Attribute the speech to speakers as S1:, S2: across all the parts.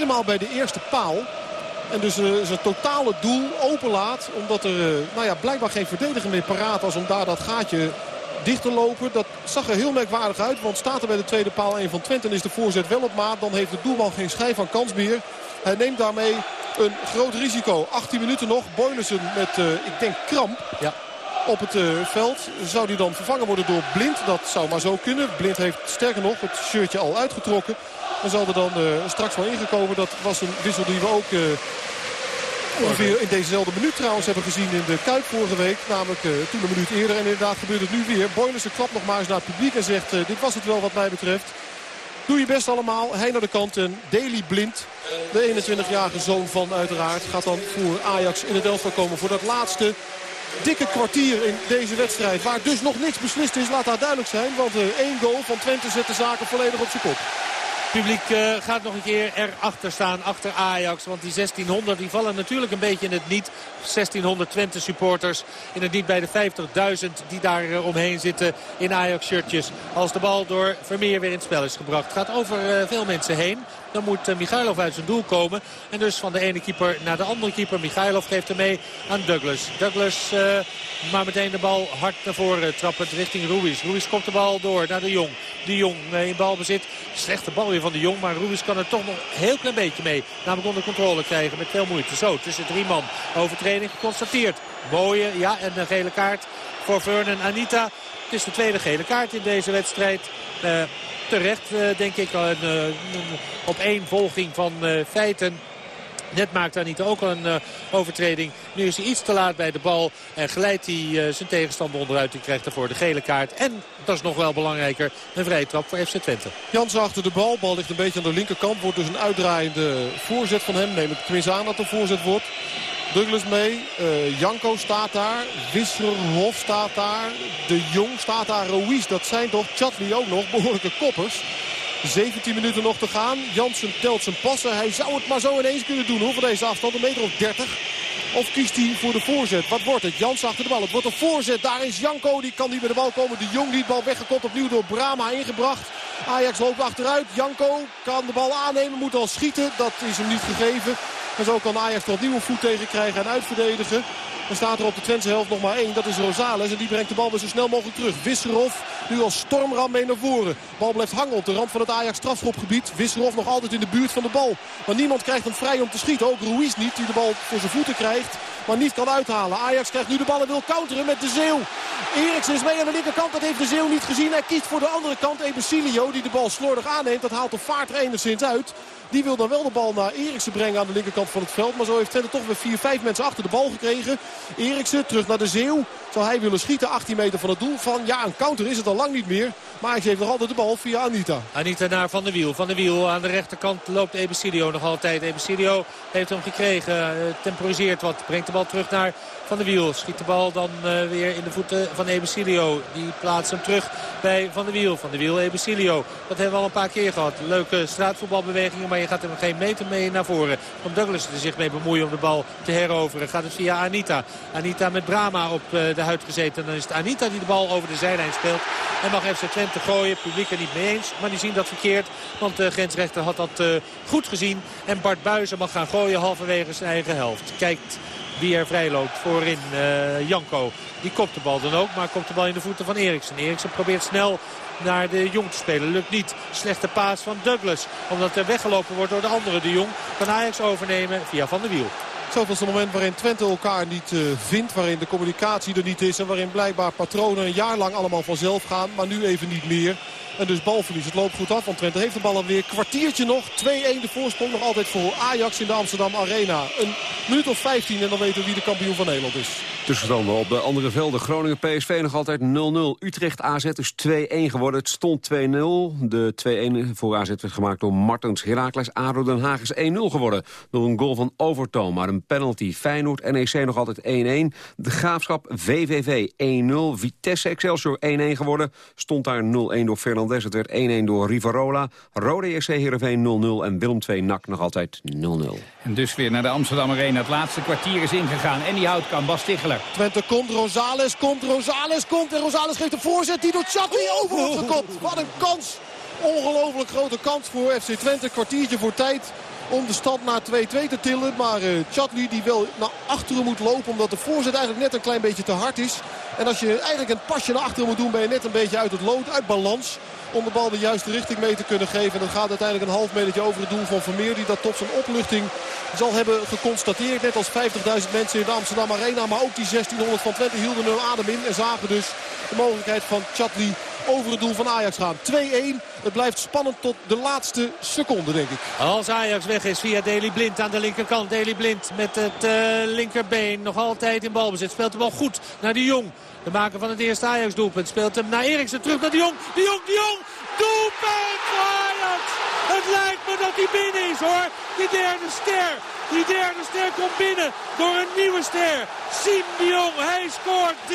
S1: helemaal bij de eerste paal. En dus uh, zijn totale doel openlaat. Omdat er uh, nou ja, blijkbaar geen verdediger meer paraat was om daar dat gaatje dicht te lopen. Dat zag er heel merkwaardig uit. Want staat er bij de tweede paal een van Twente en is de voorzet wel op maat. Dan heeft de doelman geen schijf van kans meer. Hij neemt daarmee een groot risico. 18 minuten nog. Boylissen met, uh, ik denk, kramp. Ja. Op het uh, veld zou die dan vervangen worden door Blind. Dat zou maar zo kunnen. Blind heeft sterker nog het shirtje al uitgetrokken. En zal er dan uh, straks wel ingekomen. Dat was een wissel die we ook ongeveer in dezezelfde minuut trouwens hebben gezien in de Kuip vorige week. Namelijk uh, toen een minuut eerder. En inderdaad gebeurt het nu weer. Boylissen klapt nog maar eens naar het publiek en zegt dit was het wel wat mij betreft. Doe je best allemaal. Hij naar de kant en Daily Blind, de 21-jarige zoon van uiteraard, gaat dan voor Ajax in het elftal komen voor dat laatste dikke kwartier in deze wedstrijd. Waar dus nog niks beslist is, laat daar duidelijk zijn. Want uh, één goal van Twente zet de zaken volledig op zijn kop.
S2: Het publiek uh, gaat nog een keer erachter staan, achter Ajax. Want die 1600 die vallen natuurlijk een beetje in het niet. 1600 Twente supporters in het niet bij de 50.000 die daar uh, omheen zitten in Ajax-shirtjes. Als de bal door Vermeer weer in het spel is gebracht. gaat over uh, veel mensen heen. Dan moet uh, Michailov uit zijn doel komen. En dus van de ene keeper naar de andere keeper. Michailov geeft hem mee aan Douglas. Douglas uh, maar meteen de bal hard naar voren trappend richting Ruiz. Ruiz komt de bal door naar de Jong. De Jong uh, in balbezit. Slechte bal weer van de Jong. Maar Ruiz kan er toch nog een heel klein beetje mee. Namelijk onder controle krijgen met veel moeite. Zo tussen drie man. Overtreding geconstateerd. Mooie, ja, en een gele kaart voor Vernon Anita. Het is de tweede gele kaart in deze wedstrijd. Uh, terecht, uh, denk ik. Een, uh, op één volging van feiten. Net maakt Anita ook een overtreding. Nu is hij iets te laat bij de bal. En glijdt hij zijn tegenstander onderuit. En krijgt daarvoor de gele kaart. En, dat is nog wel belangrijker, een vrije trap voor FC Twente.
S1: Jansen achter de bal. Bal ligt een beetje aan de linkerkant. Wordt dus een uitdraaiende voorzet van hem. Neem ik tenminste aan dat een voorzet wordt. Douglas mee. Uh, Janko staat daar. Wisserhof staat daar. De Jong staat daar. Ruiz. Dat zijn toch Chatli ook nog behoorlijke koppers. 17 minuten nog te gaan. Jansen telt zijn passen. Hij zou het maar zo ineens kunnen doen voor deze afstand. Een meter of 30. Of kiest hij voor de voorzet? Wat wordt het? Jans achter de bal. Het wordt een voorzet. Daar is Janko. Die kan niet bij de bal komen. De Jong die bal weggekopt. Opnieuw door Brama ingebracht. Ajax loopt achteruit. Janko kan de bal aannemen. Moet al schieten. Dat is hem niet gegeven. En zo kan Ajax opnieuw een voet tegen krijgen en uitverdedigen. Dan staat er op de Twentse helft nog maar één. Dat is Rosales. En die brengt de bal weer zo snel mogelijk terug. Wisserov nu als stormram mee naar voren. Bal blijft hangen op de rand van het Ajax strafschopgebied. Wisserov nog altijd in de buurt van de bal. Maar niemand krijgt hem vrij om te schieten. Ook Ruiz niet die de bal voor zijn voeten krijgt. Maar niet kan uithalen. Ajax krijgt nu de bal en wil counteren met de Zeeuw. Eriksen is mee aan de linkerkant. Dat heeft de Zeeuw niet gezien. Hij kiest voor de andere kant. Ebesilio die de bal slordig aanneemt. Dat haalt de vaart er enigszins uit. Die wil dan wel de bal naar Eriksen brengen aan de linkerkant van het veld. Maar zo heeft Twente toch weer 4, 5 mensen achter de bal gekregen. Eriksen terug naar de Zeeuw. Zou hij willen schieten 18 meter van het doel van. Ja, een counter is het al lang niet meer. Maar hij geeft nog altijd de bal via Anita.
S2: Anita naar Van der Wiel. Van der Wiel aan de rechterkant loopt Ebesilio nog altijd. Ebesilio heeft hem gekregen. Temporiseert wat. Brengt de bal terug naar Van der Wiel. Schiet de bal dan uh, weer in de voeten van Ebesilio. Die plaatst hem terug bij Van der Wiel. Van der Wiel, Ebesilio. Dat hebben we al een paar keer gehad. Leuke straatvoetbalbewegingen. Maar je gaat er geen meter mee naar voren. Om Douglas er zich mee bemoeien om de bal te heroveren. Gaat het via Anita. Anita met Brama op uh, de huid gezeten. Dan is het Anita die de bal over de zijlijn speelt. En mag FC Twente gooien. Publiek er niet mee eens. Maar die zien dat verkeerd. Want de grensrechter had dat goed gezien. En Bart Buizen mag gaan gooien halverwege zijn eigen helft. Kijkt wie er vrij loopt voorin uh, Janko. Die kopt de bal dan ook, maar kopt de bal in de voeten van Eriksen. Eriksen probeert snel naar de Jong te spelen. Lukt niet. Slechte paas van Douglas. Omdat er weggelopen wordt door de andere. De Jong kan Ajax overnemen via Van der Wiel.
S1: Zo is het moment waarin Twente elkaar niet uh, vindt. Waarin de communicatie er niet is. En waarin blijkbaar patronen een jaar lang allemaal vanzelf gaan. Maar nu even niet meer. En dus balverlies. Het loopt goed af, want Twente heeft de bal alweer. Kwartiertje nog. 2-1 de voorsprong nog altijd voor Ajax in de Amsterdam Arena. Een minuut of 15 en dan weten we wie de kampioen van Nederland is.
S3: Tussenstanden op de andere velden. Groningen PSV nog altijd 0-0. Utrecht AZ is 2-1 geworden. Het stond 2-0. De 2-1 voor AZ werd gemaakt door Martens. Heracles ADO Den Haag is 1-0 geworden. Door een goal van Overtoom. Maar een penalty. Feyenoord NEC nog altijd 1-1. De Graafschap VVV 1-0. Vitesse Excelsior 1-1 geworden. Stond daar 0-1 door Fernandez. Het werd 1-1 door Rivarola. Rode EC Heerenveen 0-0. En Willem 2 NAC nog altijd 0-0.
S4: En dus weer naar de Amsterdam Arena. Het laatste kwartier is ingegaan. En die houdt kan Bas.
S1: Twente komt, Rosales komt, Rosales komt. En Rosales geeft een voorzet die door Chatli over wordt gekopt. Wat een kans. Ongelooflijk grote kans voor FC Twente. Kwartiertje voor tijd. om de stand naar 2-2 te tillen. Maar uh, Chatli die wel naar achteren moet lopen omdat de voorzet eigenlijk net een klein beetje te hard is. En als je eigenlijk een pasje naar achteren moet doen ben je net een beetje uit het lood, uit balans om de bal de juiste richting mee te kunnen geven. En dat gaat uiteindelijk een half metertje over het doel van Vermeer. Die dat tot zijn opluchting zal hebben geconstateerd. Net als 50.000 mensen in de Amsterdam Arena. Maar ook die 1600 van Twente hielden hun adem in. En zagen dus de mogelijkheid van Chatli over het doel van Ajax gaan. 2-1. Het blijft spannend tot de laatste seconde, denk ik.
S2: Als Ajax weg is via Deli Blind aan de linkerkant. Deli Blind met het uh, linkerbeen. Nog altijd in balbezit. Speelt de bal goed naar de Jong. De maker van het eerste Ajax-doelpunt speelt hem naar Eriksen. Terug naar de Jong. De Jong, de Jong. Doelpunt voor Ajax. Het lijkt me dat hij binnen is hoor. Die derde ster. Die derde ster komt binnen door een nieuwe ster. Siem. Hij scoort 3-1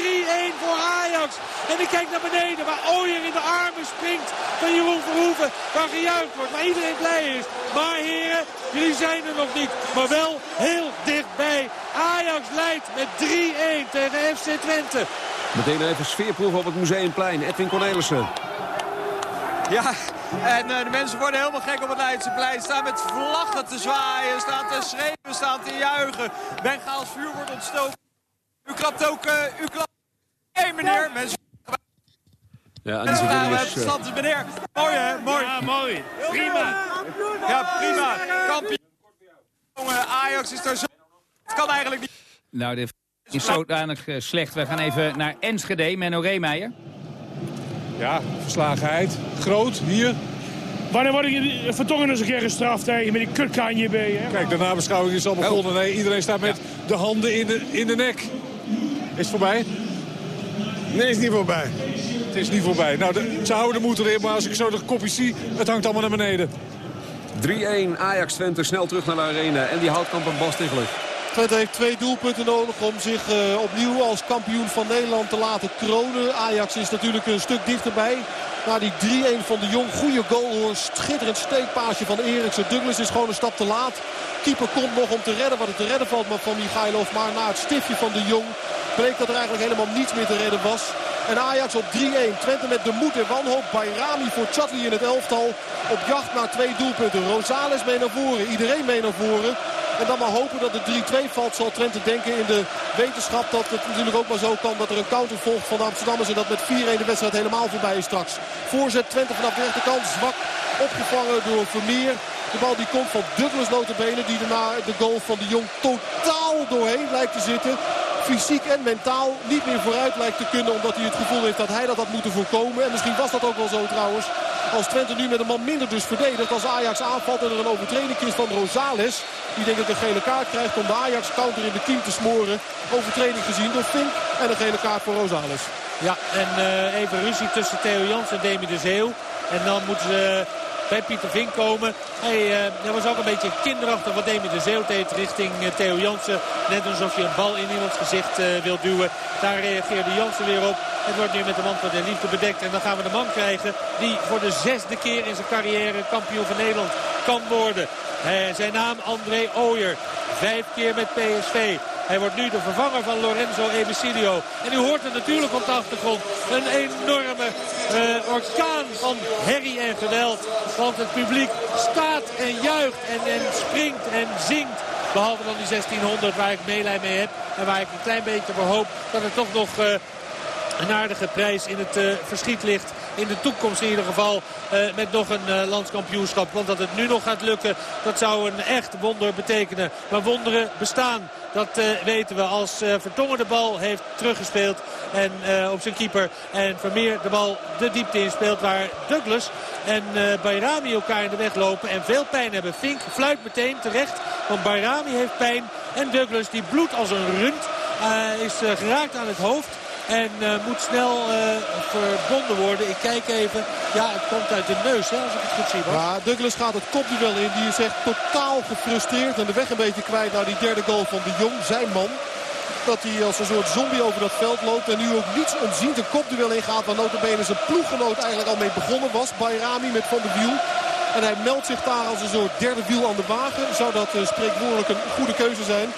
S2: voor Ajax. En ik kijk naar beneden waar Ooyer in de armen springt van Jeroen Verhoeven. Waar gejuicht wordt, waar iedereen blij is. Maar heren, jullie zijn er nog niet. Maar wel heel dichtbij. Ajax leidt met 3-1 tegen FC Twente.
S3: Meteen even sfeerproef op het Museumplein. Edwin Cornelissen.
S5: Ja, en uh, de mensen worden helemaal gek op het Leidseplein. Staan met vlaggen te zwaaien, staan te schreeuwen, staan te juichen. Bengaals vuur wordt ontstoken. U klapt ook, uh, u klapt... Hé hey, meneer, mensen...
S3: Ja, en die zitten
S5: Ja,
S3: dus, uh,
S5: stand is meneer. Mooi hè, mooi.
S6: Ja, mooi. Prima.
S5: Ja, prima. Kampioen. Jongen, Ajax is er zo... Het kan eigenlijk niet.
S4: Nou, dit is zodanig eh, slecht. We gaan even naar Enschede, Menno Reemeijer.
S6: Ja, verslagenheid. Groot, hier. Wanneer word ik Vertongen eens een keer gestraft hè? met die kutkanje bij je?
S7: Kijk, de nabeschouwing is al begonnen. Nee, iedereen staat met de handen in de, in de nek. Is het voorbij?
S8: Nee, is niet voorbij.
S7: Het is niet voorbij. Nou, de, ze houden de moed erin, maar als ik zo de kopjes zie, het hangt allemaal naar beneden.
S3: 3-1 Ajax Twente snel terug naar de arena. En die houtkamp en Bas Tichler.
S1: Twente heeft twee doelpunten nodig om zich uh, opnieuw als kampioen van Nederland te laten kronen. Ajax is natuurlijk een stuk dichterbij. Na die 3-1 van de Jong. Goede goal hoor. Schitterend steekpaasje van Eriksen. Douglas is gewoon een stap te laat. Keeper komt nog om te redden wat het te redden valt van Michailov. Maar na het stiftje van de Jong bleek dat er eigenlijk helemaal niets meer te redden was. En Ajax op 3-1. Twente met de moed en wanhoop. Bayrami voor Chatli in het elftal. Op jacht naar twee doelpunten. Rosales mee naar voren. Iedereen mee naar voren. En dan maar hopen dat het 3-2 valt, zal Twente denken in de wetenschap dat het natuurlijk ook maar zo kan dat er een counter volgt van de Amsterdammers. En dat met 4-1 de wedstrijd helemaal voorbij is straks. Voorzet Twente vanaf de rechterkant, zwak opgevangen door Vermeer. De bal die komt van Douglas notabene, die daarna de goal van de Jong totaal doorheen lijkt te zitten. Fysiek en mentaal niet meer vooruit lijkt te kunnen omdat hij het gevoel heeft dat hij dat had moeten voorkomen. En misschien was dat ook wel zo trouwens. Als Twente nu met een man minder dus verdedigt als Ajax aanvalt en er een overtreding is van Rosales. Die denk ik een gele kaart krijgt om de Ajax counter in de kiem te smoren. Overtreding gezien door Fink en een gele kaart voor Rosales.
S2: Ja, en uh, even ruzie tussen Theo Jans en Demi de Zeeuw. En dan moeten ze bij Pieter Vink komen. Hij uh, was ook een beetje kinderachtig wat Demi de Zeeuw deed richting uh, Theo Jansen. Net alsof je een bal in iemands gezicht uh, wil duwen. Daar reageerde Jansen weer op. Het wordt nu met de man van de liefde bedekt. En dan gaan we de man krijgen die voor de zesde keer in zijn carrière kampioen van Nederland kan worden. zijn naam André Ooyer. Vijf keer met PSV. Hij wordt nu de vervanger van Lorenzo Ebesilio. En u hoort het natuurlijk op de achtergrond. Een enorme uh, orkaan van herrie en geweld. Want het publiek staat en juicht en, en springt en zingt. Behalve dan die 1600 waar ik meelij mee heb. En waar ik een klein beetje voor hoop dat er toch nog... Uh, een aardige prijs in het uh, verschiet ligt. In de toekomst in ieder geval met nog een uh, landskampioenschap. Want dat het nu nog gaat lukken, dat zou een echt wonder betekenen. Maar wonderen bestaan. Dat uh, weten we als uh, Vertongen de bal heeft teruggespeeld en, uh, op zijn keeper. En Vermeer de bal de diepte inspeelt waar Douglas en Bayrami elkaar in de weg lopen. En veel pijn hebben. Fink fluit meteen terecht, want Bayrami heeft pijn. En Douglas die bloedt als een rund. is geraakt aan het hoofd. En uh, moet snel uh, verbonden worden. Ik kijk even. Ja, het komt uit de neus, hè, als ik het goed zie.
S1: Ja, Douglas gaat het kopduel in. Die is echt totaal gefrustreerd. En de weg een beetje kwijt naar die derde goal van de Jong. Zijn man. Dat hij als een soort zombie over dat veld loopt. En nu ook niets ontziend een kopduel ingaat. Waar notabene zijn ploeggenoot eigenlijk al mee begonnen was. Bayrami met Van der Wiel. En hij meldt zich daar als een soort derde wiel aan de wagen. Zou dat uh, spreekwoordelijk een goede keuze zijn.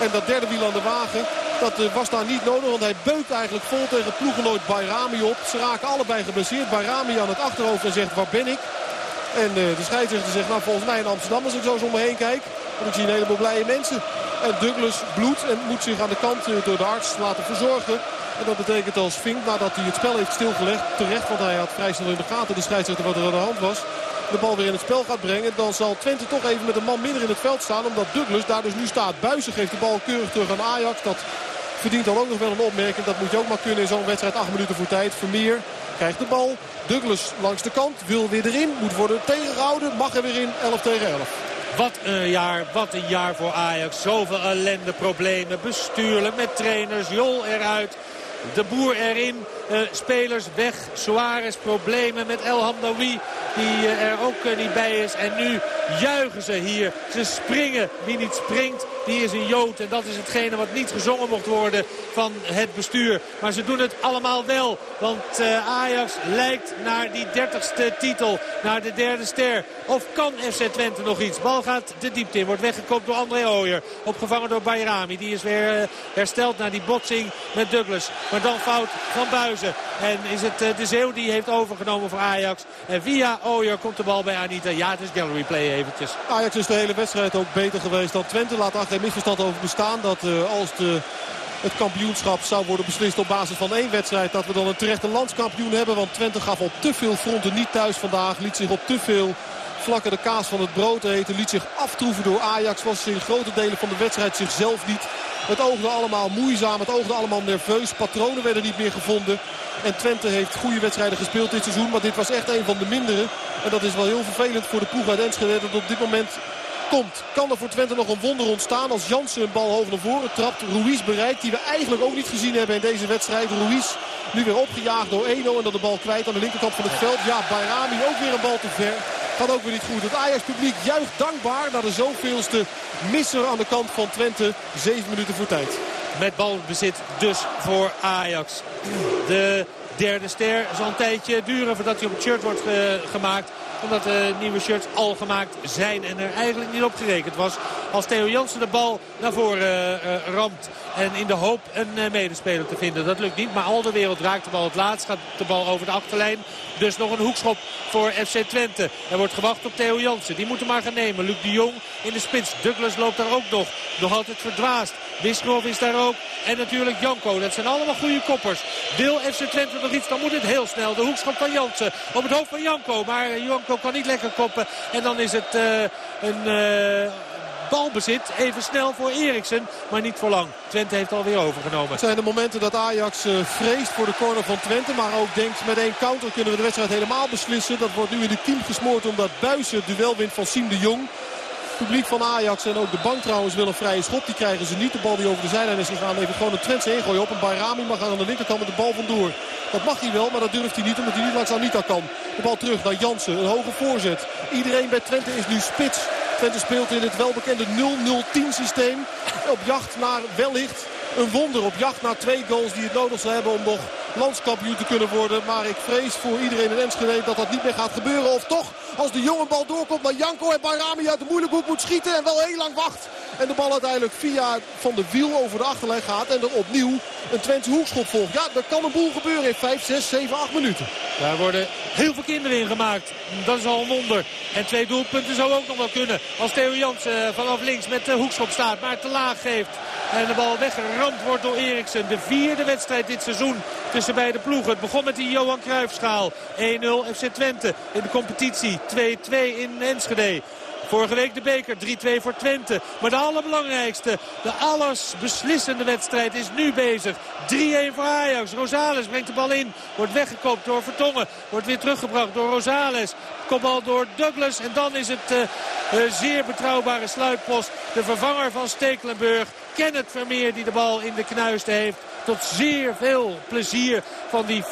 S1: En dat derde wiel aan de wagen, dat uh, was daar niet nodig. Want hij beukt eigenlijk vol tegen ploegenoot Bayrami op. Ze raken allebei geblesseerd. Bayrami aan het achterhoofd en zegt waar ben ik? En uh, de scheidsrechter zegt, nou volgens mij in Amsterdam als ik zo zo om me heen kijk. Want ik zie een heleboel blije mensen. En Douglas bloedt en moet zich aan de kant uh, door de arts laten verzorgen. En dat betekent als Fink, nadat hij het spel heeft stilgelegd, terecht, want hij had vrij snel in de gaten de scheidsrechter wat er aan de hand was, de bal weer in het spel gaat brengen. Dan zal Twente toch even met een man minder in het veld staan, omdat Douglas daar dus nu staat. Buizen geeft de bal keurig terug aan Ajax. Dat verdient dan ook nog wel een opmerking. Dat moet je ook maar kunnen in zo'n wedstrijd. 8 minuten voor tijd. Vermeer krijgt de bal. Douglas langs de kant. Wil weer erin. Moet worden tegengehouden. Mag er weer in. 11 tegen 11.
S2: Wat een jaar, wat een jaar voor Ajax. Zoveel ellende, problemen, bestuurlijk met trainers, Jol eruit. De boer erin, uh, spelers weg, Suarez problemen met El Hamdawi die uh, er ook uh, niet bij is. En nu juichen ze hier. Ze springen. Wie niet springt, die is een Jood. En dat is hetgene wat niet gezongen mocht worden van het bestuur. Maar ze doen het allemaal wel. Want Ajax lijkt naar die dertigste titel. Naar de derde ster. Of kan FC Twente nog iets? Bal gaat de diepte in. Wordt weggekopt door André Ooyer. Opgevangen door Bayrami. Die is weer hersteld naar die botsing met Douglas. Maar dan fout van Buizen. En is het de Zeeuw die heeft overgenomen voor Ajax. En via Ooyer komt de bal bij Anita. Ja, het is gallery play eventjes.
S1: Ajax is de hele wedstrijd ook beter geweest dan Twente. Laat daar geen misverstand over bestaan. Dat uh, als de, het kampioenschap zou worden beslist op basis van één wedstrijd... dat we dan een terechte landskampioen hebben. Want Twente gaf op te veel fronten niet thuis vandaag. Liet zich op te veel vlakken de kaas van het brood eten. Liet zich aftroeven door Ajax. Was in grote delen van de wedstrijd zichzelf niet. Het oogde allemaal moeizaam. Het oogde allemaal nerveus. Patronen werden niet meer gevonden. En Twente heeft goede wedstrijden gespeeld dit seizoen. Maar dit was echt een van de mindere. En dat is wel heel vervelend voor de ploeg uit Enschede. Dat op dit moment komt. Kan er voor Twente nog een wonder ontstaan als Jansen een bal hoog naar voren trapt. Ruiz bereikt die we eigenlijk ook niet gezien hebben in deze wedstrijd. Ruiz nu weer opgejaagd door Eno en dan de bal kwijt aan de linkerkant van het veld. Ja, Bayrami ook weer een bal te ver. Gaat ook weer niet goed. Het Ajax-publiek juicht dankbaar naar de zoveelste misser aan de kant van Twente. Zeven minuten voor tijd.
S2: Met balbezit dus voor Ajax. De derde ster zal een tijdje duren voordat hij op het shirt wordt gemaakt omdat de nieuwe shirts al gemaakt zijn en er eigenlijk niet op gerekend was. Als Theo Jansen de bal naar voren uh, ramt en in de hoop een medespeler te vinden. Dat lukt niet, maar al de wereld raakt de bal het laatst. Gaat de bal over de achterlijn. Dus nog een hoekschop voor FC Twente. Er wordt gewacht op Theo Jansen. Die moet hem maar gaan nemen. Luc de Jong in de spits. Douglas loopt daar ook nog. Nog altijd verdwaasd. Wisgrov is daar ook. En natuurlijk Janko. Dat zijn allemaal goede koppers. Wil FC Twente nog iets, dan moet het heel snel. De hoekschop van Jansen op het hoofd van Janko. Maar Janko kan niet lekker koppen. En dan is het uh, een... Uh, balbezit. Even snel voor Eriksen, maar niet voor lang. Twente heeft alweer overgenomen. Het
S1: zijn de momenten dat Ajax vreest voor de corner van Twente. Maar ook denkt met één counter kunnen we de wedstrijd helemaal beslissen. Dat wordt nu in de team gesmoord omdat Buijsen het duel wint van Siem de Jong publiek van Ajax en ook de bank trouwens wil een vrije schop. Die krijgen ze niet. De bal die over de zijlijn is gegaan heeft gewoon een Twentse ingooien op. En Bayrami mag aan de linkerkant met de bal vandoor. Dat mag hij wel, maar dat durft hij niet omdat hij niet langs Anita kan. De bal terug naar Jansen. Een hoge voorzet. Iedereen bij Twente is nu spits. Twente speelt in het welbekende 0-0-10 systeem. Op jacht naar wellicht een wonder. Op jacht naar twee goals die het nodig zal hebben om nog landskampioen te kunnen worden. Maar ik vrees voor iedereen in Enschede dat dat niet meer gaat gebeuren. Of toch, als de jonge bal doorkomt naar Janko en Bayrami uit de moeilijke hoek moet schieten en wel heel lang wacht. En de bal uiteindelijk via Van de Wiel over de achterlijn gaat. En er opnieuw een Twente hoekschop volgt. Ja, er kan een boel gebeuren in 5, 6, 7, 8 minuten.
S2: Daar worden heel veel kinderen in gemaakt. Dat is al een wonder. En twee doelpunten zou ook nog wel kunnen. Als Theo Jansen vanaf links met de hoekschop staat. Maar te laag geeft. En de bal weggeramd wordt door Eriksen. De vierde wedstrijd dit seizoen tussen beide ploegen. Het begon met die Johan Cruijffschaal. 1-0 FC Twente in de competitie. 2-2 in Enschede. Vorige week de beker, 3-2 voor Twente. Maar de allerbelangrijkste, de alles beslissende wedstrijd is nu bezig. 3-1 voor Ajax. Rosales brengt de bal in. Wordt weggekoopt door Vertongen. Wordt weer teruggebracht door Rosales. Kopbal door Douglas. En dan is het uh, zeer betrouwbare sluitpost. De vervanger van Stekelenburg. Kenneth Vermeer die de bal in de knuisten heeft tot zeer veel plezier van die 50.000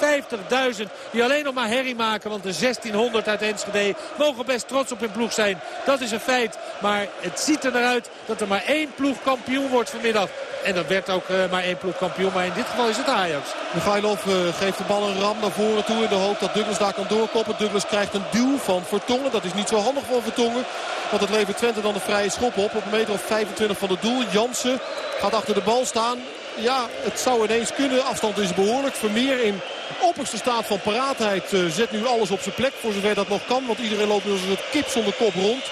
S2: die alleen nog maar herrie maken. Want de 1600 uit Enschede mogen best trots op hun ploeg zijn. Dat is een feit. Maar het ziet er naar uit dat er maar één ploeg kampioen wordt vanmiddag. En dat werd ook uh, maar één ploeg kampioen. Maar in dit geval is het Ajax.
S1: Michailov uh, geeft de bal een ram naar voren toe. In de hoop dat Douglas daar kan doorkoppen. Douglas krijgt een duw van Vertongen. Dat is niet zo handig voor Vertongen. Want het levert Twente dan een vrije schop op. Op een meter of 25 van het doel. Jansen gaat achter de bal staan. ja, het zou ineens kunnen. Afstand is behoorlijk. Vermeer in opperste staat van paraatheid uh, zet nu alles op zijn plek. Voor zover dat nog kan. Want iedereen loopt nu als een kip zonder kop rond.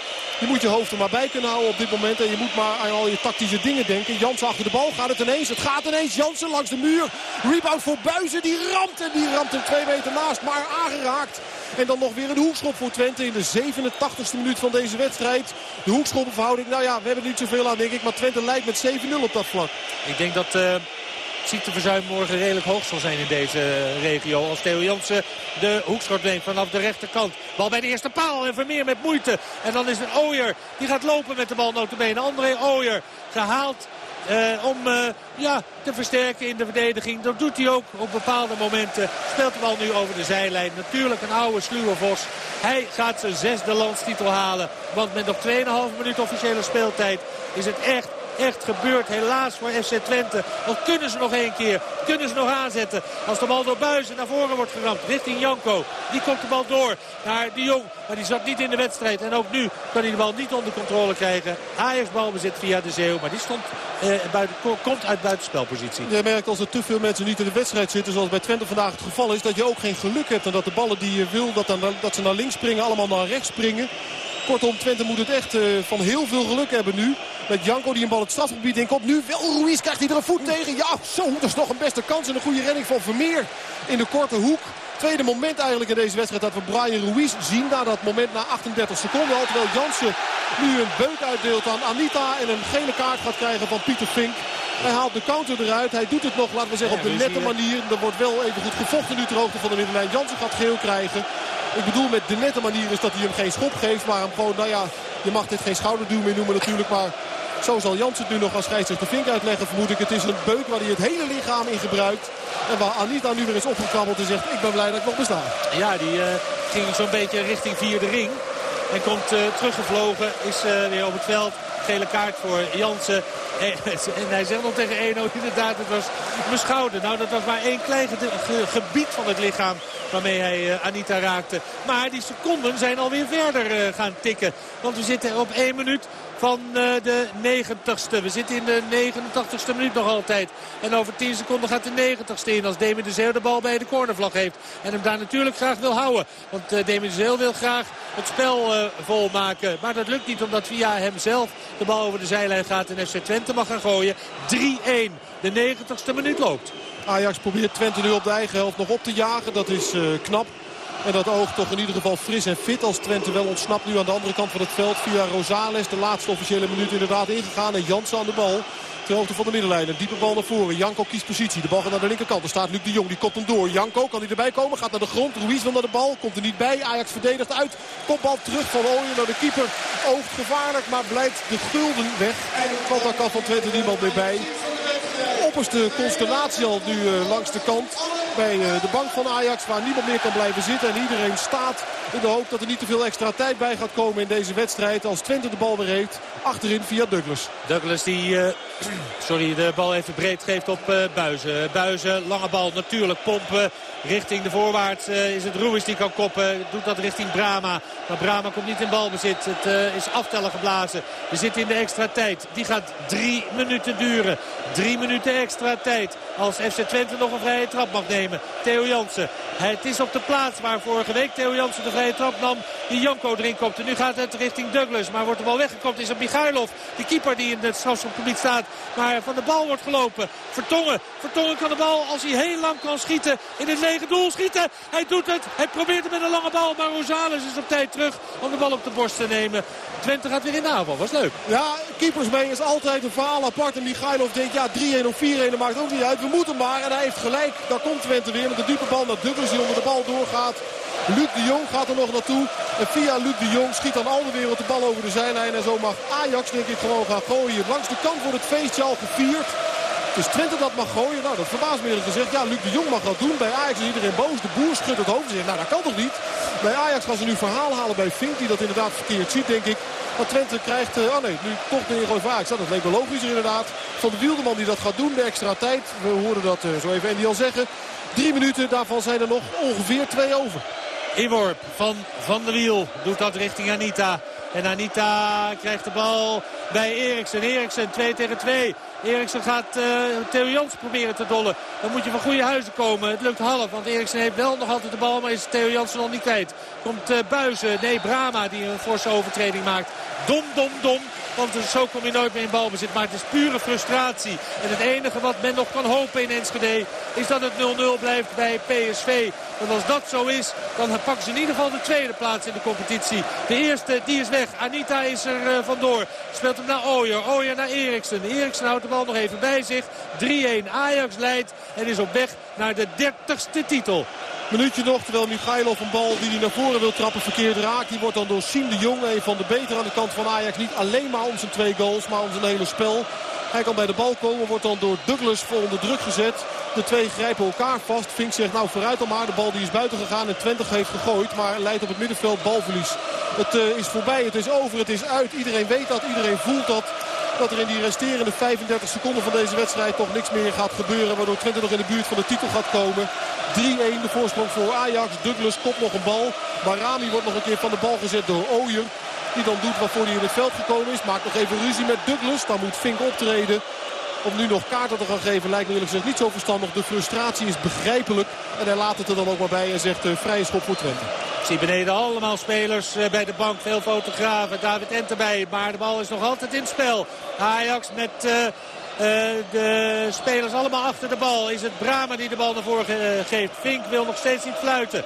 S1: Je moet je hoofd er maar bij kunnen houden op dit moment. En je moet maar aan al je tactische dingen denken. Jansen achter de bal. Gaat het ineens? Het gaat ineens. Jansen langs de muur. Rebound voor Buizen. Die ramt. En die ramt er twee meter naast. Maar aangeraakt. En dan nog weer een hoekschop voor Twente in de 87e minuut van deze wedstrijd. De hoekschoppenverhouding. Nou ja, we hebben niet zoveel aan denk ik. Maar Twente leidt met 7-0 op dat vlak.
S2: Ik denk dat... Uh ziekteverzuim morgen redelijk hoog zal zijn in deze regio. Als Theo Jansen de hoekschot neemt vanaf de rechterkant. Bal bij de eerste paal en Vermeer met moeite. En dan is het Ooyer die gaat lopen met de bal notabene. André Ooyer gehaald uh, om uh, ja, te versterken in de verdediging. Dat doet hij ook op bepaalde momenten. Speelt de bal nu over de zijlijn. Natuurlijk een oude sluwe Vos. Hij gaat zijn zesde landstitel halen. Want met nog 2,5 minuut officiële speeltijd is het echt echt gebeurd. Helaas voor FC Twente. Want kunnen ze nog één keer. Kunnen ze nog aanzetten. Als de bal door Buizen naar voren wordt geramd. Richting Janko. Die komt de bal door naar de Jong. Maar die zat niet in de wedstrijd. En ook nu kan hij de bal niet onder controle krijgen. Ajax balbezit via de Zeeuw. Maar die stond, eh, buiten, komt uit buitenspelpositie.
S1: Je merkt als er te veel mensen niet in de wedstrijd zitten. Zoals bij Twente vandaag het geval is. Dat je ook geen geluk hebt. En dat de ballen die je wil. Dat, dan, dat ze naar links springen. Allemaal naar rechts springen. Kortom, Twente moet het echt uh, van heel veel geluk hebben nu. Met Janko die een bal het strafgebied in komt. Nu wel Ruiz krijgt hij er een voet tegen. Ja, zo, dat is nog een beste kans. En een goede redding van Vermeer in de korte hoek. Tweede moment eigenlijk in deze wedstrijd dat we Brian Ruiz zien. Na dat moment na 38 seconden. Al terwijl Jansen nu een beuk uitdeelt aan Anita. En een gele kaart gaat krijgen van Pieter Fink. Hij haalt de counter eruit. Hij doet het nog, laten we zeggen, op de nette manier. Er wordt wel even goed gevochten nu ter hoogte van de middenlijn. Jansen gaat geel krijgen. Ik bedoel met de nette manier is dat hij hem geen schop geeft. Maar hem gewoon, nou ja, je mag dit geen schouderduw meer noemen natuurlijk. Maar zo zal Jans het nu nog als scheidsrechter Vink uitleggen. Vermoed ik, het is een beuk waar hij het hele lichaam in gebruikt. En waar Anita nu weer is opgekrabbeld en zegt, ik ben blij dat ik nog besta.
S2: Ja, die uh, ging zo'n beetje richting vierde ring. En komt uh, teruggevlogen, is uh, weer op het veld. Gele kaart voor Jansen. En hij zegt nog tegen Eno, inderdaad, het was mijn schouder. Nou, dat was maar één klein gebied van het lichaam waarmee hij uh, Anita raakte. Maar die seconden zijn alweer verder uh, gaan tikken. Want we zitten op één minuut van uh, de 90ste. We zitten in de 89ste minuut nog altijd. En over 10 seconden gaat de 90ste in als Demi de Zeeuw de bal bij de cornervlag heeft. En hem daar natuurlijk graag wil houden. Want uh, Demi de Zeeuw wil graag het spel uh, volmaken. Maar dat lukt niet omdat via hemzelf de bal over de zijlijn gaat en FC Twente mag gaan gooien. 3-1. De 90ste minuut loopt.
S1: Ajax probeert Twente nu op de eigen helft nog op te jagen. Dat is knap. En dat oog toch in ieder geval fris en fit als Twente wel ontsnapt nu aan de andere kant van het veld. Via Rosales de laatste officiële minuut inderdaad ingegaan. En Jansen aan de bal. Ter hoogte van de middenlijn. Een diepe bal naar voren. Janko kiest positie. De bal gaat naar de linkerkant. Er staat Luc de Jong. Die kopt hem door. Janko kan hij erbij komen. Gaat naar de grond. Ruiz wil naar de bal. Komt er niet bij. Ajax verdedigt uit. Kopbal terug van Ooyen naar de keeper. Oogt gevaarlijk. Maar blijft de gulden weg. Want daar kan van Twente niemand meer bij opperste constellatie al nu uh, langs de kant. Bij uh, de bank van Ajax waar niemand meer kan blijven zitten. En iedereen staat in de hoop dat er niet te veel extra tijd bij gaat komen in deze wedstrijd. Als Twente de bal weer heeft. Achterin via Douglas.
S2: Douglas die uh, sorry, de bal even breed geeft op Buizen. Buizen, lange bal natuurlijk pompen. Richting de voorwaarts is het Ruiz die kan koppen. Doet dat richting Brama. Maar Brama komt niet in balbezit. Het is aftellen geblazen. We zitten in de extra tijd. Die gaat drie minuten duren. Drie minuten extra tijd. Als FC Twente nog een vrije trap mag nemen. Theo Jansen. Het is op de plaats waar vorige week Theo Jansen de vrije trap nam. Die Janko erin komt. En nu gaat het richting Douglas. Maar wordt de bal weggekomen. Is het Michailov. De keeper die in het strafschopgebied staat. Maar van de bal wordt gelopen. Vertongen. Vertongen kan de bal als hij heel lang kan schieten. In het lege doel schieten. Hij doet het. Hij probeert het met een lange bal. Maar Rosales is op tijd terug om de bal op de borst te nemen. Twente gaat weer in de aanval. Was leuk.
S1: Ja, keepers mee is altijd een verhaal apart. En Michailov denkt ja 3-1 of 4-1 dat maakt ook niet uit. We moeten maar. En hij heeft gelijk. Daar komt Twente weer met de diepe bal naar Douglas die onder de bal doorgaat. Luc de Jong gaat er nog naartoe. En via Luc de Jong schiet dan al de wereld de bal over de zijlijn. En zo mag Ajax denk ik gewoon gaan gooien. Langs de kant wordt het feestje al gevierd. Dus Twente dat mag gooien. Nou, dat verbaast me eerlijk gezegd. Ja, Luc de Jong mag dat doen. Bij Ajax is iedereen boos. De boer schudt het hoofd en zegt, nou dat kan toch niet. Bij Ajax gaan ze nu verhaal halen bij Fink. Die dat inderdaad verkeerd ziet, denk ik. Want Twente krijgt, uh, oh nee, nu toch de ingooi van Ajax. Dat leek wel logischer inderdaad. Van de Wielderman die dat gaat doen, de extra tijd. We hoorden dat uh, zo even Andy al zeggen. Drie minuten, daarvan zijn er nog ongeveer twee over.
S2: Inworp van Van der Wiel doet dat richting Anita. En Anita krijgt de bal bij Eriksen. Eriksen 2 tegen 2. Eriksen gaat uh, Theo Jans proberen te dollen. Dan moet je van goede huizen komen. Het lukt half, want Eriksen heeft wel nog altijd de bal, maar is Theo Jansen nog niet kwijt. Komt uh, Buizen, nee Brama die een forse overtreding maakt. Dom, dom, dom. Want zo kom je nooit meer in balbezit. Maar het is pure frustratie. En het enige wat men nog kan hopen in Enschede is dat het 0-0 blijft bij PSV. Want als dat zo is, dan pakken ze in ieder geval de tweede plaats in de competitie. De eerste, die is weg. Anita is er uh, vandoor. Speelt hem naar Ooyer. Ooyer naar Eriksen. Eriksen houdt de bal nog even bij zich. 3-1. Ajax leidt en is op weg naar de 30ste titel.
S1: Minuutje nog, terwijl Michailov een bal die hij naar voren wil trappen verkeerd raakt. Die wordt dan door Siem de Jong, een van de betere aan de kant van Ajax. Niet alleen maar om zijn twee goals, maar om zijn hele spel. Hij kan bij de bal komen, wordt dan door Douglas voor onder druk gezet. De twee grijpen elkaar vast. Vink zegt nou vooruit dan maar. De bal die is buiten gegaan en Twente heeft gegooid. Maar leidt op het middenveld balverlies. Het uh, is voorbij, het is over, het is uit. Iedereen weet dat, iedereen voelt dat dat er in die resterende 35 seconden van deze wedstrijd toch niks meer gaat gebeuren. Waardoor Twente nog in de buurt van de titel gaat komen. 3-1 de voorsprong voor Ajax. Douglas kopt nog een bal. Barami wordt nog een keer van de bal gezet door Ooyer. Die dan doet waarvoor hij in het veld gekomen is. Maakt nog even ruzie met Douglas. Dan moet Fink optreden. Om nu nog kaarten te gaan geven lijkt me eerlijk niet zo verstandig. De frustratie is begrijpelijk. En hij laat het er dan ook maar bij en zegt uh, vrije schop voor Twente.
S2: Ik zie beneden allemaal spelers uh, bij de bank. Veel fotografen. David Ent erbij. Maar de bal is nog altijd in het spel. Ajax met... Uh, de spelers allemaal achter de bal. Is het Brama die de bal naar voren geeft. Fink wil nog steeds niet fluiten.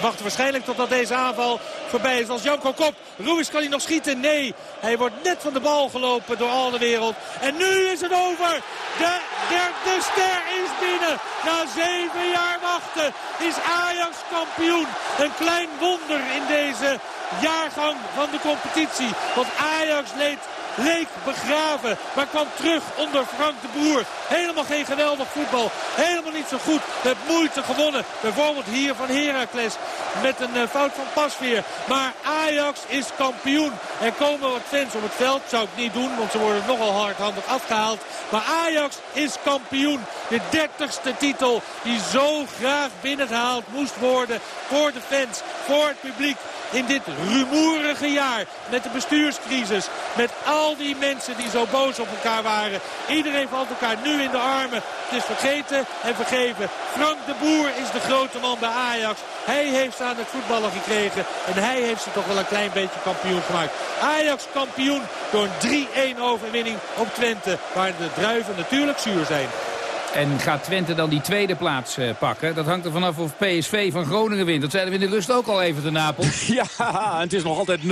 S2: Wacht waarschijnlijk totdat deze aanval voorbij is. Als Janko Kop. Ruiz kan hij nog schieten? Nee. Hij wordt net van de bal gelopen door al de wereld. En nu is het over. De derde ster is binnen. Na zeven jaar wachten is Ajax kampioen. Een klein wonder in deze jaargang van de competitie. Want Ajax leed leek begraven. Maar kwam terug onder Frank de Boer. Helemaal geen geweldig voetbal. Helemaal niet zo goed. Met moeite gewonnen. Bijvoorbeeld hier van Heracles. Met een uh, fout van Pasveer. Maar Ajax is kampioen. Er komen wat fans op het veld. Zou ik niet doen, want ze worden nogal hardhandig afgehaald. Maar Ajax is kampioen. De dertigste titel die zo graag binnengehaald moest worden. Voor de fans, voor het publiek in dit rumoerige jaar. Met de bestuurscrisis. Met al die mensen die zo boos op elkaar waren. Iedereen valt elkaar nu in de armen. Het is vergeten en vergeven. Frank de Boer is de grote man bij Ajax. Hij heeft ze aan het voetballen gekregen. En hij heeft ze toch wel een klein beetje kampioen gemaakt. Ajax kampioen door een 3-1 overwinning op Twente. Waar de druiven natuurlijk zuur zijn.
S4: En gaat Twente dan die tweede plaats uh, pakken? Dat hangt er vanaf of PSV van Groningen wint. Dat zeiden we in de rust ook al even te Napel.
S9: Ja, het is nog altijd 0-0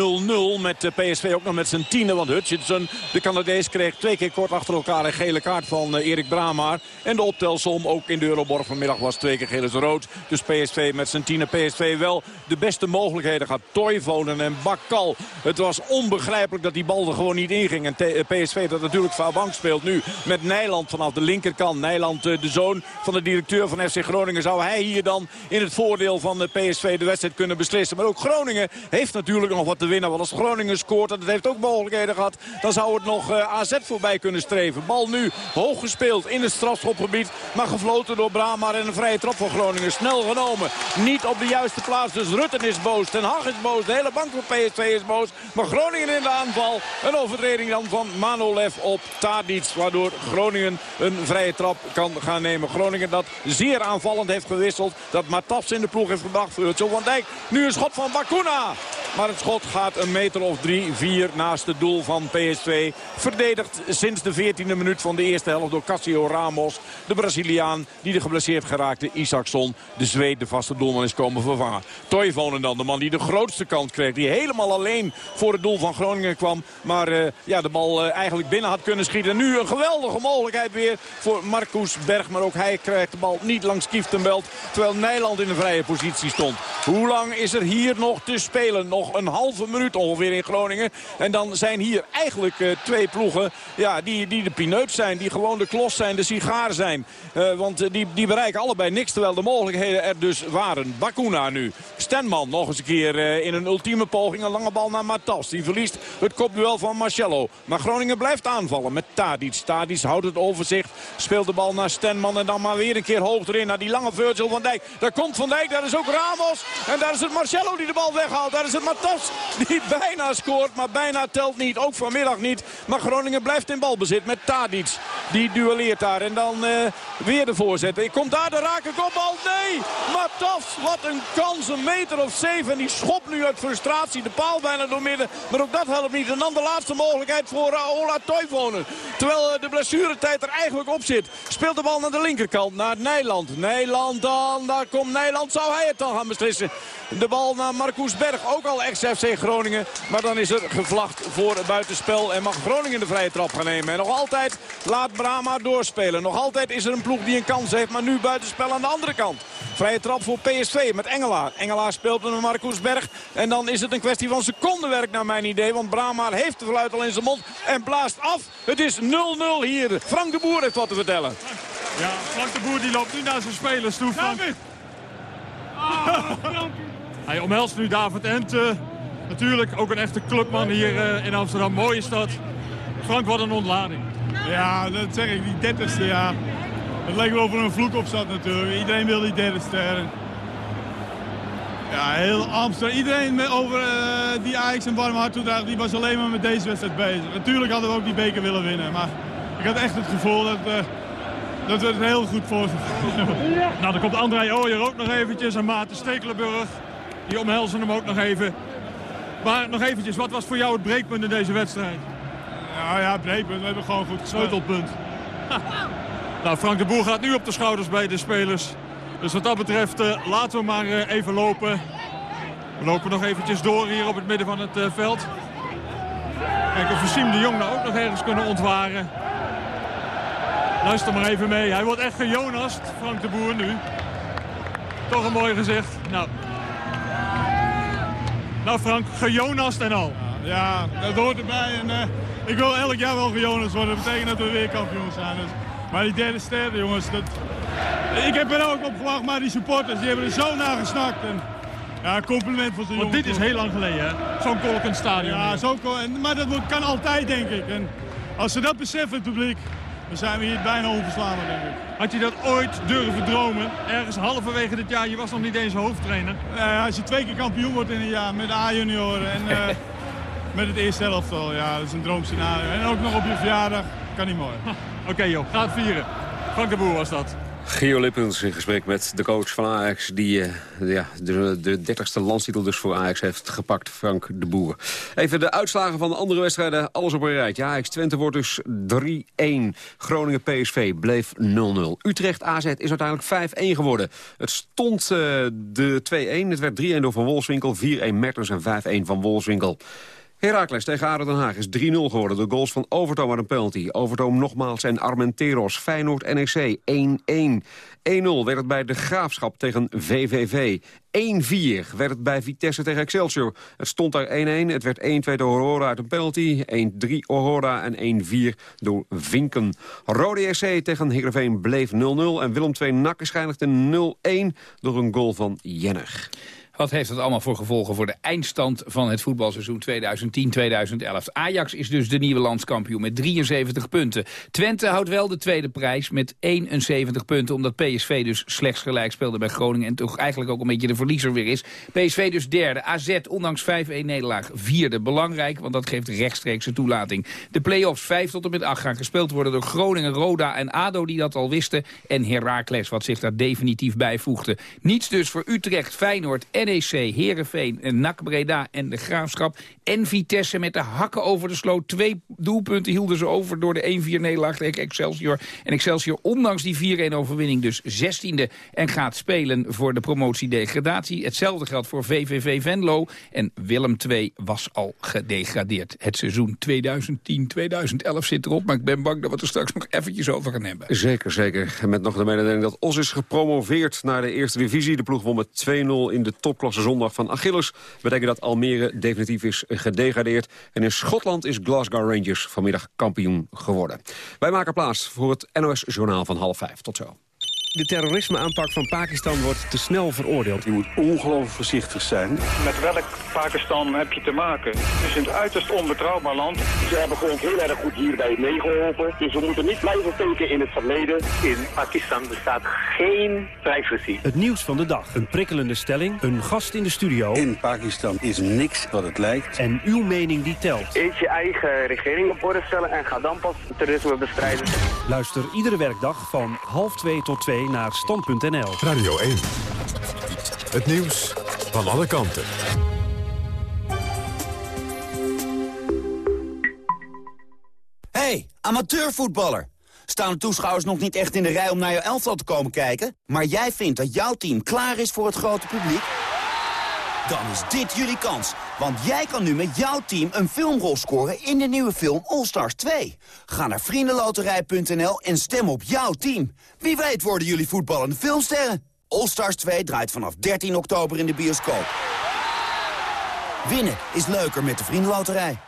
S9: met uh, PSV ook nog met zijn tiende. Want Hutchinson, de Canadees, kreeg twee keer kort achter elkaar een gele kaart van uh, Erik Bramaar. En de optelsom ook in de Euroborg vanmiddag was twee keer geel rood. Dus PSV met zijn tiende. PSV wel de beste mogelijkheden gaat. Toivonen en Bakkal. Het was onbegrijpelijk dat die bal er gewoon niet inging. En PSV dat natuurlijk bank speelt nu met Nijland vanaf de linkerkant. Nijland eh, de zoon van de directeur van FC Groningen. Zou hij hier dan in het voordeel van de PSV de wedstrijd kunnen beslissen. Maar ook Groningen heeft natuurlijk nog wat te winnen. Want als Groningen scoort, en dat heeft ook mogelijkheden gehad... dan zou het nog eh, AZ voorbij kunnen streven. Bal nu hoog gespeeld in het strafschopgebied. Maar gefloten door Brahma en een vrije trap voor Groningen. Snel genomen. Niet op de juiste plaats. Dus Rutten is boos. Ten Hag is boos. De hele bank van PSV is boos. Maar Groningen in de aanval. Een overtreding dan van Manolev op Tadic. Waardoor Groningen een vrije trap kan gaan nemen. Groningen dat zeer aanvallend heeft gewisseld. Dat Matafs in de ploeg heeft gebracht voor Utsil van Dijk. Nu een schot van Bakuna. Maar het schot gaat een meter of drie, vier naast het doel van PSV. Verdedigd sinds de 14e minuut van de eerste helft door Cassio Ramos. De Braziliaan die de geblesseerd geraakte Isaacson. De Zweed, de vaste doelman, is komen vervangen. Toivonen dan, de man die de grootste kans kreeg. Die helemaal alleen voor het doel van Groningen kwam. Maar uh, ja, de bal uh, eigenlijk binnen had kunnen schieten. Nu een geweldige mogelijkheid weer voor Marcus Berg. Maar ook hij krijgt de bal niet langs Kieftenbelt. Terwijl Nijland in een vrije positie stond. Hoe lang is er hier nog te spelen? Nog een halve minuut ongeveer in Groningen. En dan zijn hier eigenlijk uh, twee ploegen ja, die, die de pineut zijn. Die gewoon de klos zijn, de sigaar zijn. Uh, want uh, die, die bereiken allebei niks. Terwijl de mogelijkheden er dus waren. Bakuna nu. Stenman nog eens een keer in een ultieme poging. Een lange bal naar Matas. Die verliest het kopduel van Marcello. Maar Groningen blijft aanvallen met Tadic. Tadic houdt het overzicht. Speelt de bal naar Stenman en dan maar weer een keer hoog erin. Naar die lange Virgil van Dijk. Daar komt Van Dijk, daar is ook Ramos. En daar is het Marcelo die de bal weghaalt. Daar is het Matas die bijna scoort, maar bijna telt niet. Ook vanmiddag niet. Maar Groningen blijft in balbezit met Tadic. Die duelleert daar. En dan uh, weer de voorzet. Komt daar de rake kopbal? Nee! Matas, wat een kans. Een meter of zeven. En die schopt nu uit frustratie de paal bijna door midden. Maar ook dat helpt niet. En dan de laatste mogelijkheid voor Ola Toivonen. Terwijl uh, de blessuretijd er eigenlijk op zit. Speelt de bal naar de linkerkant. Naar Nijland. Nijland dan. Daar komt Nijland. Zou hij het dan gaan beslissen? De bal naar Marcus Berg. Ook al ex-FC Groningen. Maar dan is er gevlacht voor het buitenspel. En mag Groningen de vrije trap gaan nemen. En nog altijd laat Brama doorspelen. Nog altijd is er een ploeg die een kans heeft. Maar nu buitenspel aan de andere kant. Vrije trap voor PSV met Engelaar. Engelaar speelt met Marcus Berg. En dan is het een kwestie van secondenwerk naar mijn idee. Want Brama heeft de fluit al in zijn mond en blaast af. Het is 0-0 hier. Frank de Boer heeft wat te vertellen.
S10: Ja, Frank de Boer die loopt nu naar zijn spelers toe. Frank. Hij omhelst nu David Ente. Natuurlijk ook een echte clubman hier uh, in Amsterdam. Mooie stad. Frank, wat een ontlading.
S8: Ja, dat zeg ik. Die dertigste, ja. Het lijkt wel of er een vloek op zat natuurlijk. Iedereen wil die derde ster. Ja, heel Amsterdam. Iedereen over uh, die Ajax een warm hart toedraagt, die was alleen maar met deze wedstrijd bezig. Natuurlijk hadden we ook die beker willen winnen. Maar ik had echt het gevoel dat, uh, dat we het heel goed voor
S10: Nou, dan komt André Ooyer ook nog eventjes en Maarten Stekelenburg. Die omhelzen hem ook nog even. Maar nog eventjes, wat was voor jou het breekpunt in deze wedstrijd?
S8: Nou ja, breekpunt. We hebben gewoon goed gespeeld.
S10: Sleutelpunt. nou, Frank de Boer gaat nu op de schouders bij de spelers. Dus wat dat betreft uh, laten we maar uh, even lopen. We lopen nog eventjes door hier op het midden van het uh, veld. Kijken of we Siem de Jong nou ook nog ergens kunnen ontwaren. Luister maar even mee. Hij wordt echt gejonast, Frank de Boer nu. Toch een mooi gezicht. Nou, nou Frank, gejonast en al.
S8: Ja, dat hoort erbij. En, ik wil elk jaar wel gejonast worden. Dat betekent dat we weer kampioen zijn. Dus. Maar die derde ster, jongens, dat, ik heb er ook op gewacht, maar die supporters die hebben er zo naar gesnakt. En, ja, compliment voor zo'n
S10: Want dit is heel lang geleden, hè? Zo'n kolkend stadion.
S8: Ja, zo, maar dat kan altijd, denk ik. En als ze dat beseffen, het publiek, dan zijn we hier bijna onverslaanbaar, denk ik.
S10: Had je dat ooit durven dromen? Ergens halverwege dit jaar, je was nog niet eens hoofdtrainer.
S8: Uh, als je twee keer kampioen wordt in een jaar met de A-junioren en uh, met het eerste elftal, ja, dat is een droomscenario. En ook nog op je verjaardag, kan niet mooi.
S10: Oké okay, joh, ga het vieren. Frank de Boer was dat.
S3: Gio Lippens in gesprek met de coach van Ajax... die uh, ja, de, de 30ste landstitel dus voor Ajax heeft gepakt, Frank de Boer. Even de uitslagen van de andere wedstrijden, alles op een rijtje. Ajax Twente wordt dus 3-1. Groningen PSV bleef 0-0. Utrecht AZ is uiteindelijk 5-1 geworden. Het stond uh, de 2-1, het werd 3-1 door Van Wolfswinkel... 4-1 Mertens en 5-1 van Wolfswinkel. Herakles tegen ADO Den Haag is 3-0 geworden. De goals van Overtoom aan een penalty. Overtoom nogmaals en Armenteros. Feyenoord NEC 1-1. 1-0 werd het bij de Graafschap tegen VVV. 1-4 werd het bij Vitesse tegen Excelsior. Het stond daar 1-1. Het werd 1-2 door Aurora uit een penalty. 1-3 Aurora en 1-4 door Vinken. Rode SC tegen Heerenveen bleef 0-0. En Willem II NAC schijnigde 0-1 door een goal van Jenner.
S4: Wat heeft dat allemaal voor gevolgen voor de eindstand van het voetbalseizoen 2010-2011? Ajax is dus de nieuwe landskampioen met 73 punten. Twente houdt wel de tweede prijs met 71 punten... omdat PSV dus slechts gelijk speelde bij Groningen... en toch eigenlijk ook een beetje de verliezer weer is. PSV dus derde. AZ, ondanks 5-1 nederlaag, vierde. Belangrijk, want dat geeft rechtstreekse toelating. De play-offs 5 tot en met 8 gaan gespeeld worden door Groningen, Roda en ADO... die dat al wisten. En Heracles, wat zich daar definitief bijvoegde. Niets dus voor Utrecht, Feyenoord en NEC, Herenveen, NAC Breda en de Graafschap. En Vitesse met de hakken over de sloot. Twee doelpunten hielden ze over door de 1-4 nederlaag tegen Excelsior. En Excelsior, ondanks die 4-1 overwinning, dus 16e. En gaat spelen voor de promotie-degradatie. Hetzelfde geldt voor VVV Venlo. En Willem II was al gedegradeerd. Het seizoen 2010-2011 zit erop. Maar ik ben bang dat we het er straks nog eventjes over gaan hebben.
S3: Zeker, zeker. Met nog de mededeling dat Os is gepromoveerd naar de eerste divisie. De ploeg won met 2-0 in de top topklasse zondag van Achilles... betekent dat Almere definitief is gedegradeerd. En in Schotland is Glasgow Rangers vanmiddag kampioen geworden. Wij maken plaats voor het NOS-journaal van half vijf. Tot zo. De terrorismeaanpak van Pakistan wordt te snel veroordeeld.
S11: Je moet ongelooflijk voorzichtig zijn.
S12: Met welk Pakistan heb je te maken? Het is een uiterst onbetrouwbaar land.
S13: Ze hebben gewoon heel erg goed hierbij meegeholpen. Dus we moeten niet blijven steken in het verleden.
S14: In Pakistan bestaat geen privacy.
S15: Het nieuws van de dag. Een prikkelende stelling. Een gast in de studio.
S11: In Pakistan is niks wat het lijkt.
S15: En uw mening die telt.
S14: Eet je eigen regering op orde stellen en ga dan pas terrorisme bestrijden.
S15: Luister iedere werkdag van half twee tot twee naar stand.nl.
S16: Radio 1. Het nieuws van alle kanten.
S17: hey, amateurvoetballer. Staan de toeschouwers nog niet echt in de rij om naar je elftal te komen kijken? Maar jij vindt dat jouw team klaar is voor het grote publiek? Dan is dit jullie kans. Want jij kan nu met jouw team een filmrol scoren in de nieuwe film All Stars 2. Ga naar vriendenloterij.nl en stem op jouw team. Wie weet worden jullie voetballende filmsterren. All Stars 2 draait vanaf 13 oktober in de bioscoop. Winnen is leuker met de Vriendenloterij.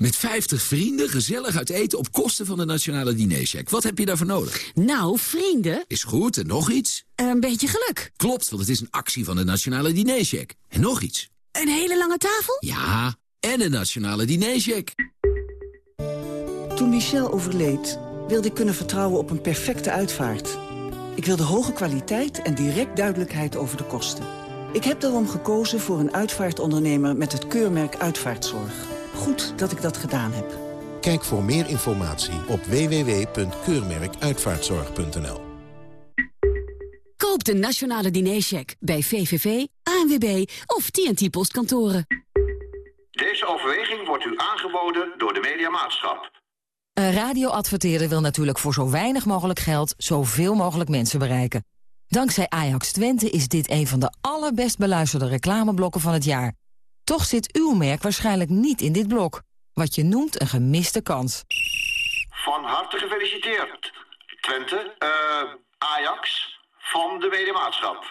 S18: Met 50 vrienden gezellig uit eten op kosten van de Nationale Dinercheck. Wat heb je daarvoor nodig?
S19: Nou, vrienden.
S18: Is goed, en nog iets?
S19: Een beetje geluk.
S18: Klopt, want het is een actie van de Nationale Dinercheck. En nog iets?
S19: Een hele lange tafel?
S18: Ja, en een Nationale Dinercheck.
S20: Toen Michel overleed, wilde ik kunnen vertrouwen op een perfecte uitvaart. Ik wilde hoge kwaliteit en direct duidelijkheid over de kosten. Ik heb daarom gekozen voor een uitvaartondernemer met het keurmerk Uitvaartzorg. Goed dat ik dat gedaan heb.
S21: Kijk voor meer informatie op www.keurmerkuitvaartzorg.nl
S19: Koop de Nationale Dinercheck bij VVV, ANWB of TNT Postkantoren.
S22: Deze overweging wordt u aangeboden door de Mediamaatschap.
S23: Een radioadverteerder wil natuurlijk voor zo weinig mogelijk geld... zoveel mogelijk mensen bereiken. Dankzij Ajax Twente is dit een van de allerbest beluisterde reclameblokken van het jaar. Toch zit uw merk waarschijnlijk niet in dit blok. Wat je noemt een gemiste kans.
S22: Van harte gefeliciteerd. Twente, eh, Ajax, van de Mediamaatschap.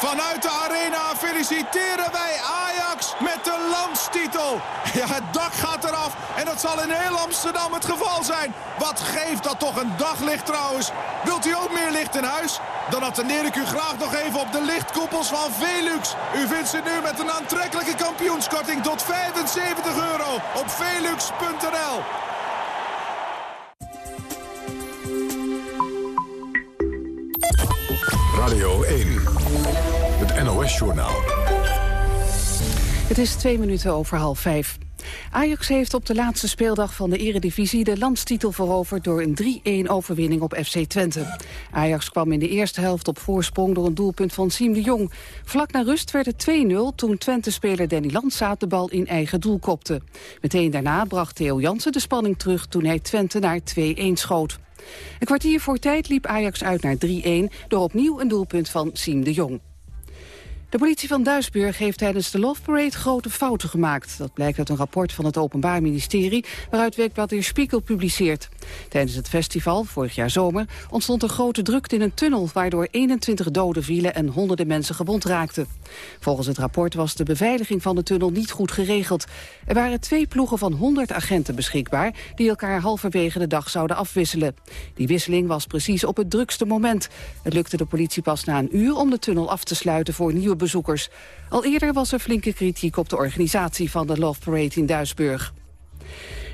S24: Vanuit de arena feliciteren wij Ajax met de landstitel. Ja, het dak gaat eraf en dat zal in heel Amsterdam het geval zijn. Wat geeft dat toch een daglicht trouwens. Wilt u ook meer licht in huis? Dan attendeer ik u graag nog even op de lichtkoepels van Velux. U vindt ze nu met een aantrekkelijke kampioenskorting tot 75 euro op velux.nl.
S16: Het
S25: is twee minuten over half vijf. Ajax heeft op de laatste speeldag van de eredivisie de landstitel veroverd door een 3-1 overwinning op FC Twente. Ajax kwam in de eerste helft op voorsprong door een doelpunt van Siem de Jong. Vlak na rust werd het 2-0 toen Twente-speler Danny Landsaat de bal in eigen doel kopte. Meteen daarna bracht Theo Jansen de spanning terug toen hij Twente naar 2-1 schoot. Een kwartier voor tijd liep Ajax uit naar 3-1 door opnieuw een doelpunt van Siem de Jong. De politie van Duisburg heeft tijdens de Love Parade grote fouten gemaakt. Dat blijkt uit een rapport van het Openbaar Ministerie... waaruit Weekblad de Spiegel publiceert. Tijdens het festival, vorig jaar zomer, ontstond er grote drukte in een tunnel... waardoor 21 doden vielen en honderden mensen gewond raakten. Volgens het rapport was de beveiliging van de tunnel niet goed geregeld. Er waren twee ploegen van 100 agenten beschikbaar... die elkaar halverwege de dag zouden afwisselen. Die wisseling was precies op het drukste moment. Het lukte de politie pas na een uur om de tunnel af te sluiten voor nieuwe bezoekers. Al eerder was er flinke kritiek op de organisatie van de Love Parade in Duisburg.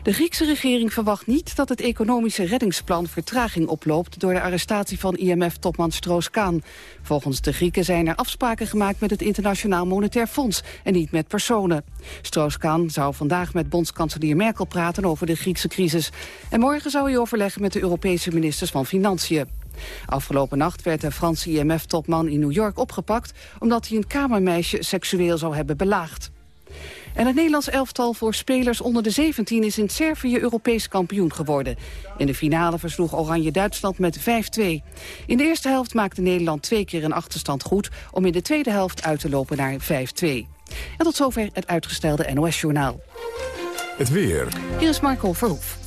S25: De Griekse regering verwacht niet dat het economische reddingsplan vertraging oploopt door de arrestatie van IMF-topman Stroos-Kaan. Volgens de Grieken zijn er afspraken gemaakt met het Internationaal Monetair Fonds en niet met personen. Stroos-Kaan zou vandaag met bondskanselier Merkel praten over de Griekse crisis. En morgen zou hij overleggen met de Europese ministers van Financiën. Afgelopen nacht werd de Franse IMF-topman in New York opgepakt... omdat hij een kamermeisje seksueel zou hebben belaagd. En het Nederlands elftal voor spelers onder de 17 is in Servië Europees kampioen geworden. In de finale versloeg Oranje Duitsland met 5-2. In de eerste helft maakte Nederland twee keer een achterstand goed... om in de tweede helft uit te lopen naar 5-2. En tot zover het uitgestelde NOS-journaal.
S16: Het weer.
S25: Hier is Marco Verhoef.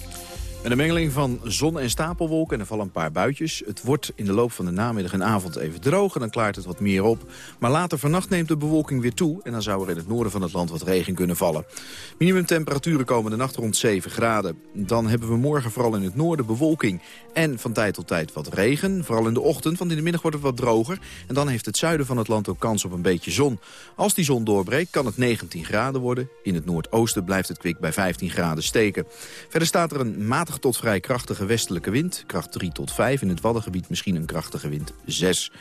S26: En een mengeling van zon- en stapelwolken en er vallen een paar buitjes. Het wordt in de loop van de namiddag en avond even droog en dan klaart het wat meer op. Maar later vannacht neemt de bewolking weer toe... en dan zou er in het noorden van het land wat regen kunnen vallen. Minimumtemperaturen komen de nacht rond 7 graden. Dan hebben we morgen vooral in het noorden bewolking en van tijd tot tijd wat regen. Vooral in de ochtend, want in de middag wordt het wat droger. En dan heeft het zuiden van het land ook kans op een beetje zon. Als die zon doorbreekt kan het 19 graden worden. In het noordoosten blijft het kwik bij 15 graden steken. Verder staat er een tot vrij krachtige westelijke wind. Kracht 3 tot 5. In het Waddengebied misschien een krachtige wind 6.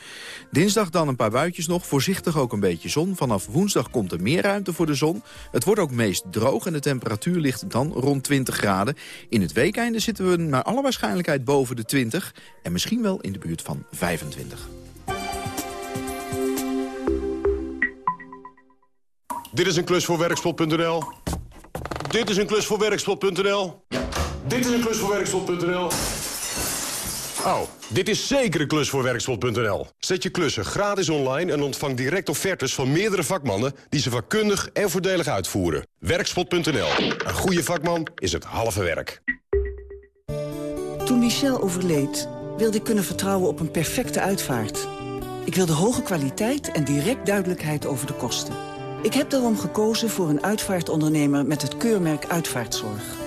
S26: Dinsdag dan een paar buitjes nog. Voorzichtig ook een beetje zon. Vanaf woensdag komt er meer ruimte voor de zon. Het wordt ook meest droog en de temperatuur ligt dan rond 20 graden. In het weekeinde zitten we naar alle waarschijnlijkheid boven de 20. En misschien wel in de buurt van 25.
S27: Dit is een klus voor werkspot.nl. Dit is een klus voor werkspot.nl. Dit is een klus voor werkspot.nl. Oh, dit is zeker een klus voor werkspot.nl. Zet je klussen gratis online en ontvang direct offertes van meerdere vakmannen... die ze vakkundig en voordelig uitvoeren. Werkspot.nl. Een goede vakman is het halve werk.
S20: Toen Michel overleed, wilde ik kunnen vertrouwen op een perfecte uitvaart. Ik wilde hoge kwaliteit en direct duidelijkheid over de kosten. Ik heb daarom gekozen voor een uitvaartondernemer met het keurmerk Uitvaartzorg.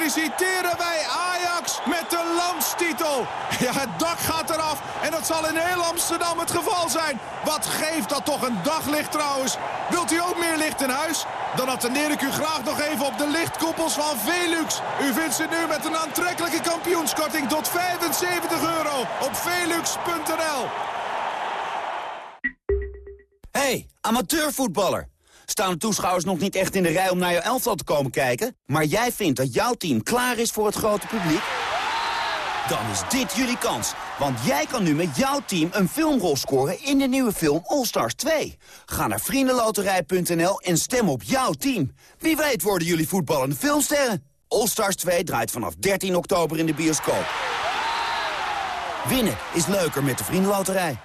S24: Feliciteren wij Ajax met de landstitel. Ja, het dak gaat eraf en dat zal in heel Amsterdam het geval zijn. Wat geeft dat toch een daglicht trouwens. Wilt u ook meer licht in huis? Dan attendeer ik u graag nog even op de lichtkoepels van Velux. U vindt ze nu met een aantrekkelijke kampioenskorting tot 75 euro op velux.nl.
S17: Hey, amateurvoetballer. Staan de toeschouwers nog niet echt in de rij om naar je elftal te komen kijken? Maar jij vindt dat jouw team klaar is voor het grote publiek? Dan is dit jullie kans. Want jij kan nu met jouw team een filmrol scoren in de nieuwe film All Stars 2. Ga naar vriendenloterij.nl en stem op jouw team. Wie weet worden jullie voetballende filmsterren. All Stars 2 draait vanaf 13 oktober in de bioscoop. Winnen is leuker met de Vriendenloterij.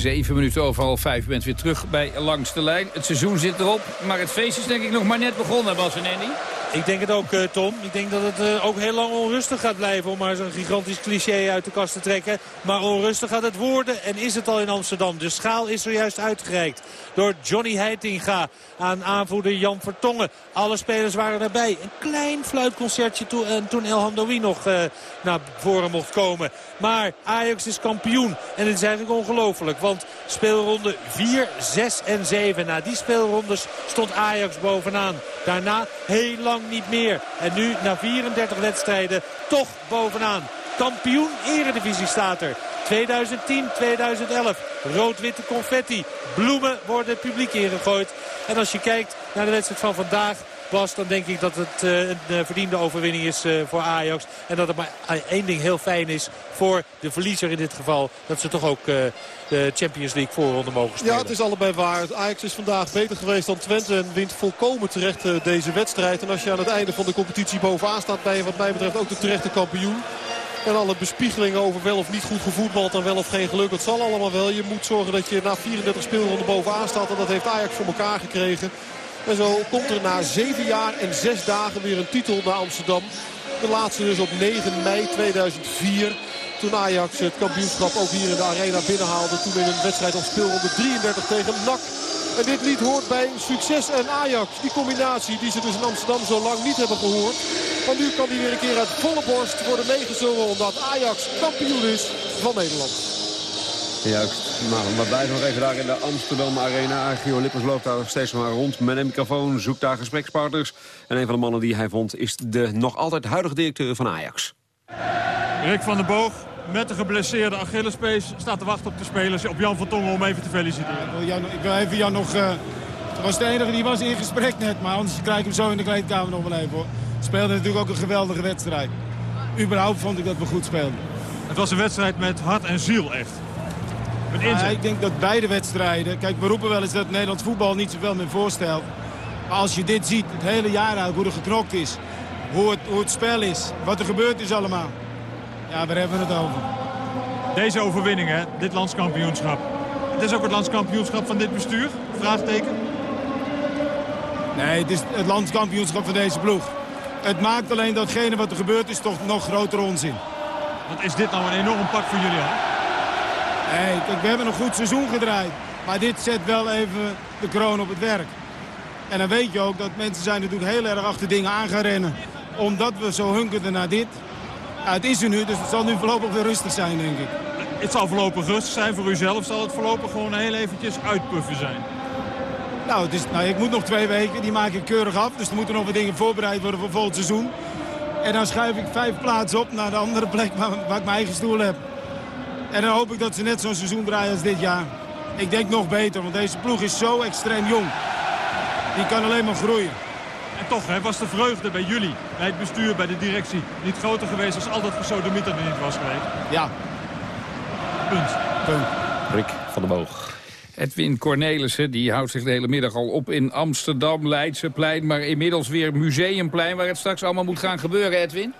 S4: Zeven minuten over half vijf. Bent weer terug bij Langs de Lijn. Het seizoen zit erop, maar het feest is denk ik nog maar net begonnen, Bas en Andy.
S2: Ik denk het ook, eh, Tom. Ik denk dat het eh, ook heel lang onrustig gaat blijven... om maar zo'n gigantisch cliché uit de kast te trekken. Maar onrustig gaat het worden en is het al in Amsterdam. De schaal is zojuist uitgereikt door Johnny Heitinga aan aanvoerder Jan Vertongen. Alle spelers waren erbij. Een klein fluitconcertje en toen El Hamdoui nog uh, naar voren mocht komen. Maar Ajax is kampioen. En het is eigenlijk ongelooflijk. Want speelronde 4, 6 en 7. Na die speelrondes stond Ajax bovenaan. Daarna heel lang niet meer. En nu na 34 wedstrijden toch bovenaan. Kampioen Eredivisie staat er. 2010, 2011. Rood-witte confetti. Bloemen worden het publiek ingegooid. En als je kijkt naar de wedstrijd van vandaag... Bas, dan denk ik dat het uh, een uh, verdiende overwinning is uh, voor Ajax. En dat het maar één ding heel fijn is voor de verliezer in dit geval. Dat ze toch ook de Champions League voorronde mogen spelen.
S1: Ja, het is allebei waar. Ajax is vandaag beter geweest dan Twente en wint volkomen terecht deze wedstrijd. En als je aan het einde van de competitie bovenaan staat, ben je wat mij betreft ook de terechte kampioen. En alle bespiegelingen over wel of niet goed gevoetbald en wel of geen geluk. Dat zal allemaal wel. Je moet zorgen dat je na 34 speelronden bovenaan staat. En dat heeft Ajax voor elkaar gekregen. En zo komt er na 7 jaar en 6 dagen weer een titel naar Amsterdam. De laatste dus op 9 mei 2004. Toen Ajax het kampioenschap ook hier in de arena binnenhaalde. Toen in een wedstrijd op speelronde 33 tegen NAC. En dit lied hoort bij succes en Ajax. Die combinatie die ze dus in Amsterdam zo lang niet hebben gehoord. Maar nu kan die weer een keer uit volle borst worden meegezongen. Omdat Ajax kampioen is van Nederland.
S3: Juist. Nou, we blijven nog even daar in de Amsterdam Arena. Gio Lippers loopt daar steeds maar rond met een microfoon, zoekt daar gesprekspartners. En een van de mannen die hij vond is de nog altijd huidige directeur van Ajax.
S28: Rick van der Boog met de geblesseerde Achillespees staat te wachten op de spelers. Op Jan van Tongen om even te feliciteren.
S29: Ik wil, Jan, ik wil even Jan nog... Uh, was de enige die was in gesprek net. Maar anders krijg ik hem zo in de kleedkamer nog wel even hoor. Speelde natuurlijk ook een geweldige wedstrijd. Überhaupt vond ik dat we goed speelden.
S28: Het was een wedstrijd met hart en ziel echt. Met
S29: ja, ik denk dat beide wedstrijden... Kijk, we roepen wel eens dat Nederlands voetbal niet zoveel meer voorstelt. Maar als je dit ziet, het hele jaar uit, hoe er geknokt is. Hoe het, hoe het spel is. Wat er gebeurd is allemaal. Ja, waar hebben we het over?
S28: Deze overwinning, hè? dit landskampioenschap. Het is ook het landskampioenschap van dit bestuur? Vraagteken?
S29: Nee, het is het landskampioenschap van deze ploeg. Het maakt alleen datgene wat er gebeurd is toch nog grotere onzin.
S28: Wat is dit nou een enorm pak voor jullie al?
S29: Nee, kijk, we hebben een goed seizoen gedraaid. Maar dit zet wel even de kroon op het werk. En dan weet je ook dat mensen zijn natuurlijk heel erg achter dingen aan gaan rennen. Omdat we zo hunkerden naar dit. Ja, het is er nu, dus het zal nu voorlopig weer rustig zijn, denk ik.
S28: Het zal voorlopig rustig zijn voor uzelf. Zal het voorlopig gewoon heel eventjes uitpuffen zijn?
S29: Nou, het is, nou, ik moet nog twee weken. Die maak ik keurig af. Dus er moeten nog wat dingen voorbereid worden voor volgend seizoen. En dan schuif ik vijf plaatsen op naar de andere plek waar, waar ik mijn eigen stoel heb. En dan hoop ik dat ze net zo'n seizoen draaien als dit jaar. Ik denk nog beter, want deze ploeg is zo extreem jong. Die kan alleen maar groeien.
S28: En toch hè, was de vreugde bij jullie, bij het bestuur, bij de directie... niet groter geweest als al dat gesodemieter er niet was geweest?
S29: Ja.
S28: Punt.
S29: Punt.
S3: Rick van der Boog.
S4: Edwin Cornelissen die houdt zich de hele middag al op in Amsterdam, Leidseplein... maar inmiddels weer Museumplein, waar het straks allemaal moet gaan gebeuren, Edwin?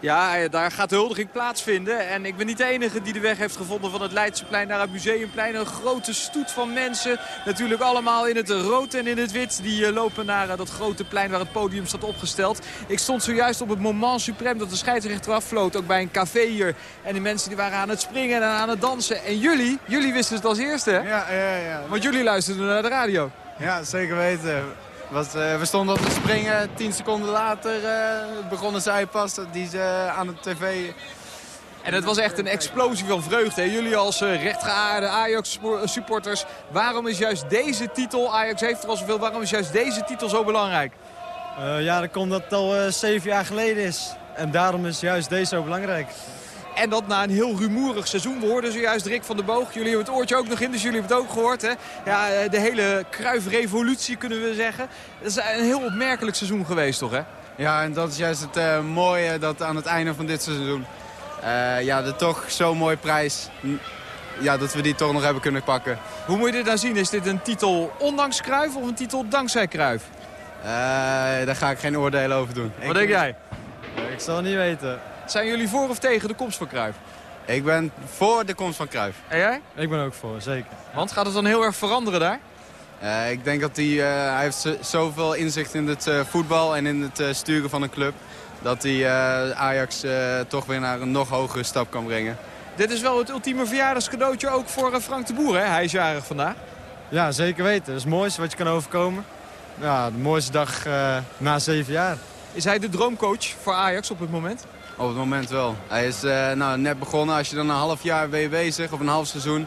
S30: Ja, daar gaat de huldiging plaatsvinden. En ik ben niet de enige die de weg heeft gevonden van het Leidseplein naar het Museumplein. Een grote stoet van mensen. Natuurlijk allemaal in het rood en in het wit. Die eh, lopen naar eh, dat grote plein waar het podium staat opgesteld. Ik stond zojuist op het moment suprem dat de scheidsrechter afvloot. Ook bij een café hier. En die mensen die waren aan het springen en aan het dansen. En jullie, jullie wisten het als eerste hè?
S31: Ja, ja, ja.
S30: Want jullie luisterden naar de radio.
S31: Ja, zeker weten. Was, uh, we stonden op te springen, tien seconden later uh, begonnen zij pas die ze aan de tv...
S30: En het was echt een explosie van vreugde. Jullie als uh, rechtgeaarde Ajax-supporters, waarom is juist deze titel, Ajax heeft er al zoveel, waarom is juist deze titel zo belangrijk?
S31: ja, dat komt dat het al zeven jaar geleden is. En daarom is juist deze zo belangrijk.
S30: En dat na een heel rumoerig seizoen. We hoorden zojuist Rick van der Boog. Jullie hebben het oortje ook nog in, dus jullie hebben het ook gehoord. Hè? Ja, de hele Kruif-revolutie kunnen we zeggen. Dat is een heel opmerkelijk seizoen geweest, toch? Hè?
S31: Ja, en dat is juist het uh, mooie dat aan het einde van dit seizoen... Uh, ja, de toch zo'n mooie prijs... Ja, dat we die toch nog hebben kunnen pakken.
S30: Hoe moet je dit nou zien? Is dit een titel ondanks Kruif of een titel dankzij Kruif?
S31: Uh, daar ga ik geen oordeel over doen.
S30: Wat ik, denk jij?
S31: Ik zal het niet weten.
S30: Zijn jullie voor of tegen de komst van Cruijff?
S31: Ik ben voor de komst van Cruijff.
S30: En jij?
S31: Ik ben ook voor, zeker.
S30: Want gaat het dan heel erg veranderen daar?
S31: Uh, ik denk dat hij, uh, hij heeft zoveel inzicht in het uh, voetbal en in het sturen van een club... dat hij Ajax toch weer naar een nog hogere stap kan brengen.
S30: Dit is wel het ultieme verjaardagscadeautje ook voor Frank de Boer, hè? Hij is jarig vandaag.
S31: Ja, zeker weten. Dat is het mooiste wat je kan overkomen. Ja, de mooiste dag na zeven jaar.
S30: Is hij de droomcoach voor Ajax op het moment?
S31: Op het moment wel. Hij is uh, nou, net begonnen. Als je dan een half jaar ben je bezig, of een half seizoen.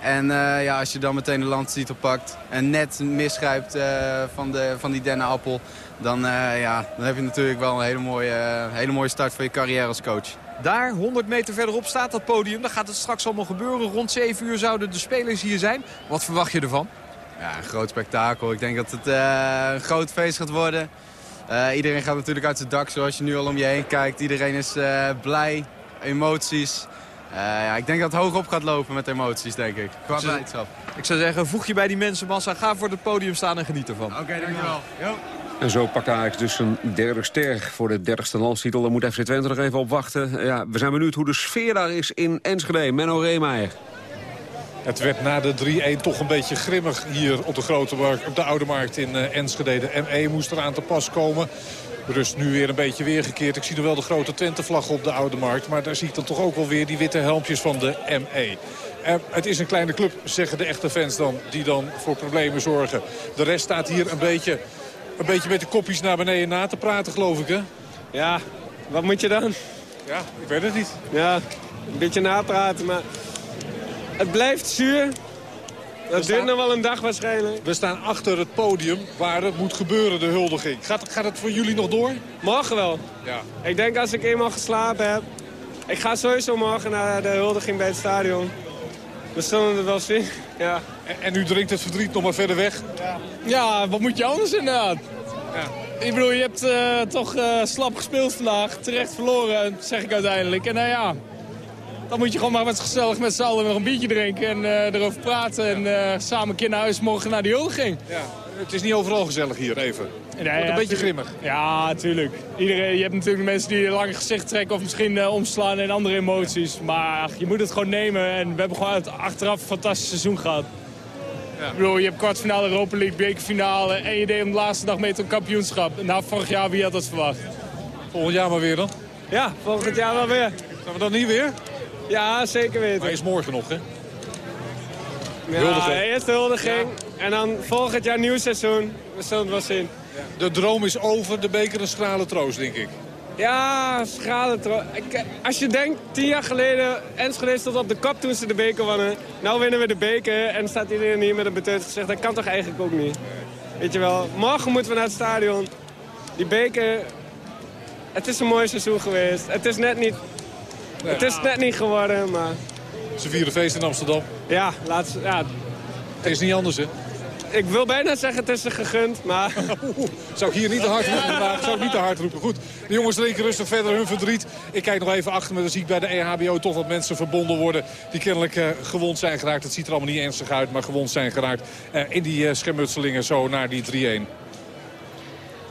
S31: En uh, ja, als je dan meteen de landstitel pakt en net misgrijpt uh, van, de, van die dennenappel... Dan, ja, dan heb je natuurlijk wel een hele mooie, hele mooie start voor je carrière als coach.
S30: Daar, 100 meter verderop, staat dat podium. Daar gaat het straks allemaal gebeuren. Rond 7 uur zouden de spelers hier zijn. Wat verwacht je ervan?
S31: Ja, een groot spektakel. Ik denk dat het een groot feest gaat worden. Uh, iedereen gaat natuurlijk uit zijn dak zoals je nu al om je heen kijkt. Iedereen is uh, blij, emoties. Uh, ja, ik denk dat het hoog op gaat lopen met emoties, denk ik. Qua blijdschap.
S30: Ik zou zeggen, voeg je bij die mensenmassa. Ga voor het podium staan en geniet ervan.
S31: Oké, okay, dankjewel. Jo.
S3: En zo pakt Ajax dus een derde ster voor de dertigste landstitel. Daar moet FC Twente nog even op wachten. Ja, we zijn benieuwd hoe de sfeer daar is in Enschede. Menno Reemeijer.
S32: Het werd na de 3-1 toch een beetje grimmig hier op de, grote markt, op de Oude Markt in uh, Enschede. De ME moest eraan te pas komen. Rust nu weer een beetje weergekeerd. Ik zie nog wel de grote Twente-vlag op de Oude Markt. Maar daar zie ik dan toch ook wel weer die witte helmpjes van de ME. Uh, het is een kleine club, zeggen de echte fans dan, die dan voor problemen zorgen. De rest staat hier een beetje, een beetje met de kopjes naar beneden na te praten, geloof ik, hè?
S31: Ja, wat moet je dan?
S32: Ja, ik weet het niet.
S31: Ja, een beetje napraten, maar het blijft zuur.
S33: Dat duurt nog wel een dag waarschijnlijk.
S32: We staan achter het podium waar het moet gebeuren, de huldiging. Gaat, gaat het voor jullie nog door?
S33: Morgen wel.
S32: Ja.
S33: Ik denk als ik eenmaal geslapen heb... Ik ga sowieso morgen naar de huldiging bij het stadion. We zullen het wel zien, ja.
S32: En, en u drinkt het verdriet nog maar verder weg?
S33: Ja, wat moet je anders inderdaad? Ik bedoel, je hebt eh, toch eh, slap gespeeld vandaag. Terecht verloren, zeg ik uiteindelijk. En nou ja, dan moet je gewoon maar wat gezellig met z'n allen nog een biertje drinken en eh, erover praten. En eh, samen een keer naar huis morgen naar die huldiging.
S32: Ja. Het is niet overal gezellig hier, even.
S33: Nee,
S32: Wordt een
S33: ja,
S32: beetje grimmig.
S33: Ja, tuurlijk. Iedereen, je hebt natuurlijk mensen die een lang gezicht trekken of misschien eh, omslaan in andere emoties. Maar ach, je moet het gewoon nemen en we hebben gewoon het achteraf een fantastisch seizoen gehad. Ik bedoel, je hebt kwartfinale Europa League, bekerfinale en je deed om de laatste dag mee tot een kampioenschap. Nou, vorig jaar, wie had dat verwacht?
S32: Volgend jaar maar weer dan?
S33: Ja, volgend jaar wel weer.
S32: Zijn we dan niet weer?
S33: Ja, zeker weten.
S32: Maar is morgen nog, hè?
S33: Ja,
S32: Huldiging.
S33: eerst de huldiging en dan volgend jaar nieuw seizoen. We zullen het wel zien.
S32: De droom is over, de beker een stralen troost, denk ik.
S33: Ja, schade. tro- Ik- Als je denkt, tien jaar geleden, Enschede stond op de kop toen ze de beker wonnen. Nou winnen we de beker en staat iedereen hier met een beteut gezegd. Dat kan toch eigenlijk ook niet? Weet je wel, morgen moeten we naar het stadion. Die beker, het is een mooi seizoen geweest. Het is net niet, het is net niet geworden, maar
S32: Ze vieren feest in Amsterdam.
S33: ja, laat, ze- ja,
S32: Het is niet anders, hè?
S33: ik wil bijna zeggen het is ze gegund, maar...
S32: Zou ik hier niet te hard roepen vandaag? Zou ik niet te hard roepen. Goed, de jongens drinken rustig verder hun verdriet. Ik kijk nog even achter me. Dan zie ik bij de EHBO toch wat mensen verbonden worden... die kennelijk eh, gewond zijn geraakt. Het ziet er allemaal niet ernstig uit, maar gewond zijn geraakt... eh, in die eh, schermutselingen zo naar die 3-1.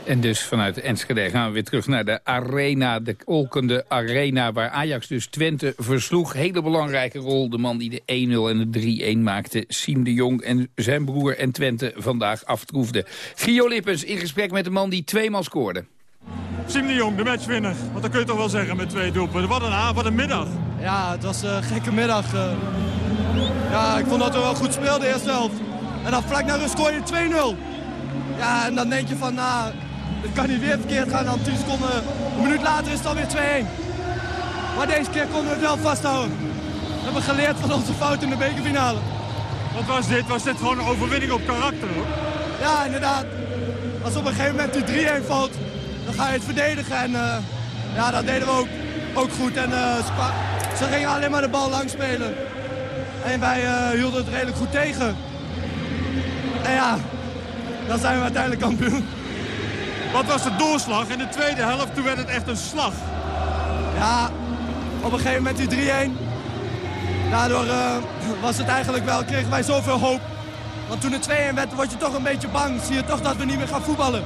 S4: En dus vanuit Enschede gaan we weer terug naar de arena, de Olkende Arena... waar Ajax dus Twente versloeg. Hele belangrijke rol, de man die de 1-0 en de 3-1 maakte. Siem de Jong en zijn broer en Twente vandaag aftroefde. Gio Lippens in gesprek met de man die tweemaal scoorde.
S28: Siem de Jong, de matchwinner. Want dat kun je toch wel zeggen met twee doelpunten. Wat een avond, wat een middag.
S34: Ja, het was een gekke middag. eh. Ja, ik vond dat we wel goed speelden de eerste helft. En dan vlak naar rust scoor je 2-0. Ja, en dan denk je van, nou, het kan niet weer verkeerd gaan. Dan 10 seconden, een minuut later is het alweer 2-1. Maar deze keer konden we het wel vasthouden. We hebben geleerd van onze fout in de bekerfinale.
S28: Wat was dit? Was dit gewoon een overwinning op karakter? Hoor?
S34: Ja, inderdaad. Als op een gegeven moment die 3-1 valt, dan ga je het verdedigen. En eh, ja, dat deden we ook, ook goed. En eh, ze, gingen alleen maar de bal lang spelen. En wij eh, hielden het redelijk goed tegen. En ja, dan zijn we uiteindelijk kampioen.
S28: Wat was de doorslag? In de tweede helft toen werd het echt een slag.
S34: Ja, op een gegeven moment die 3-1. Daardoor eh, was het eigenlijk wel, kregen wij zoveel hoop. Want toen het 2-1 werd, word je toch een beetje bang. Zie je toch dat we niet meer gaan voetballen.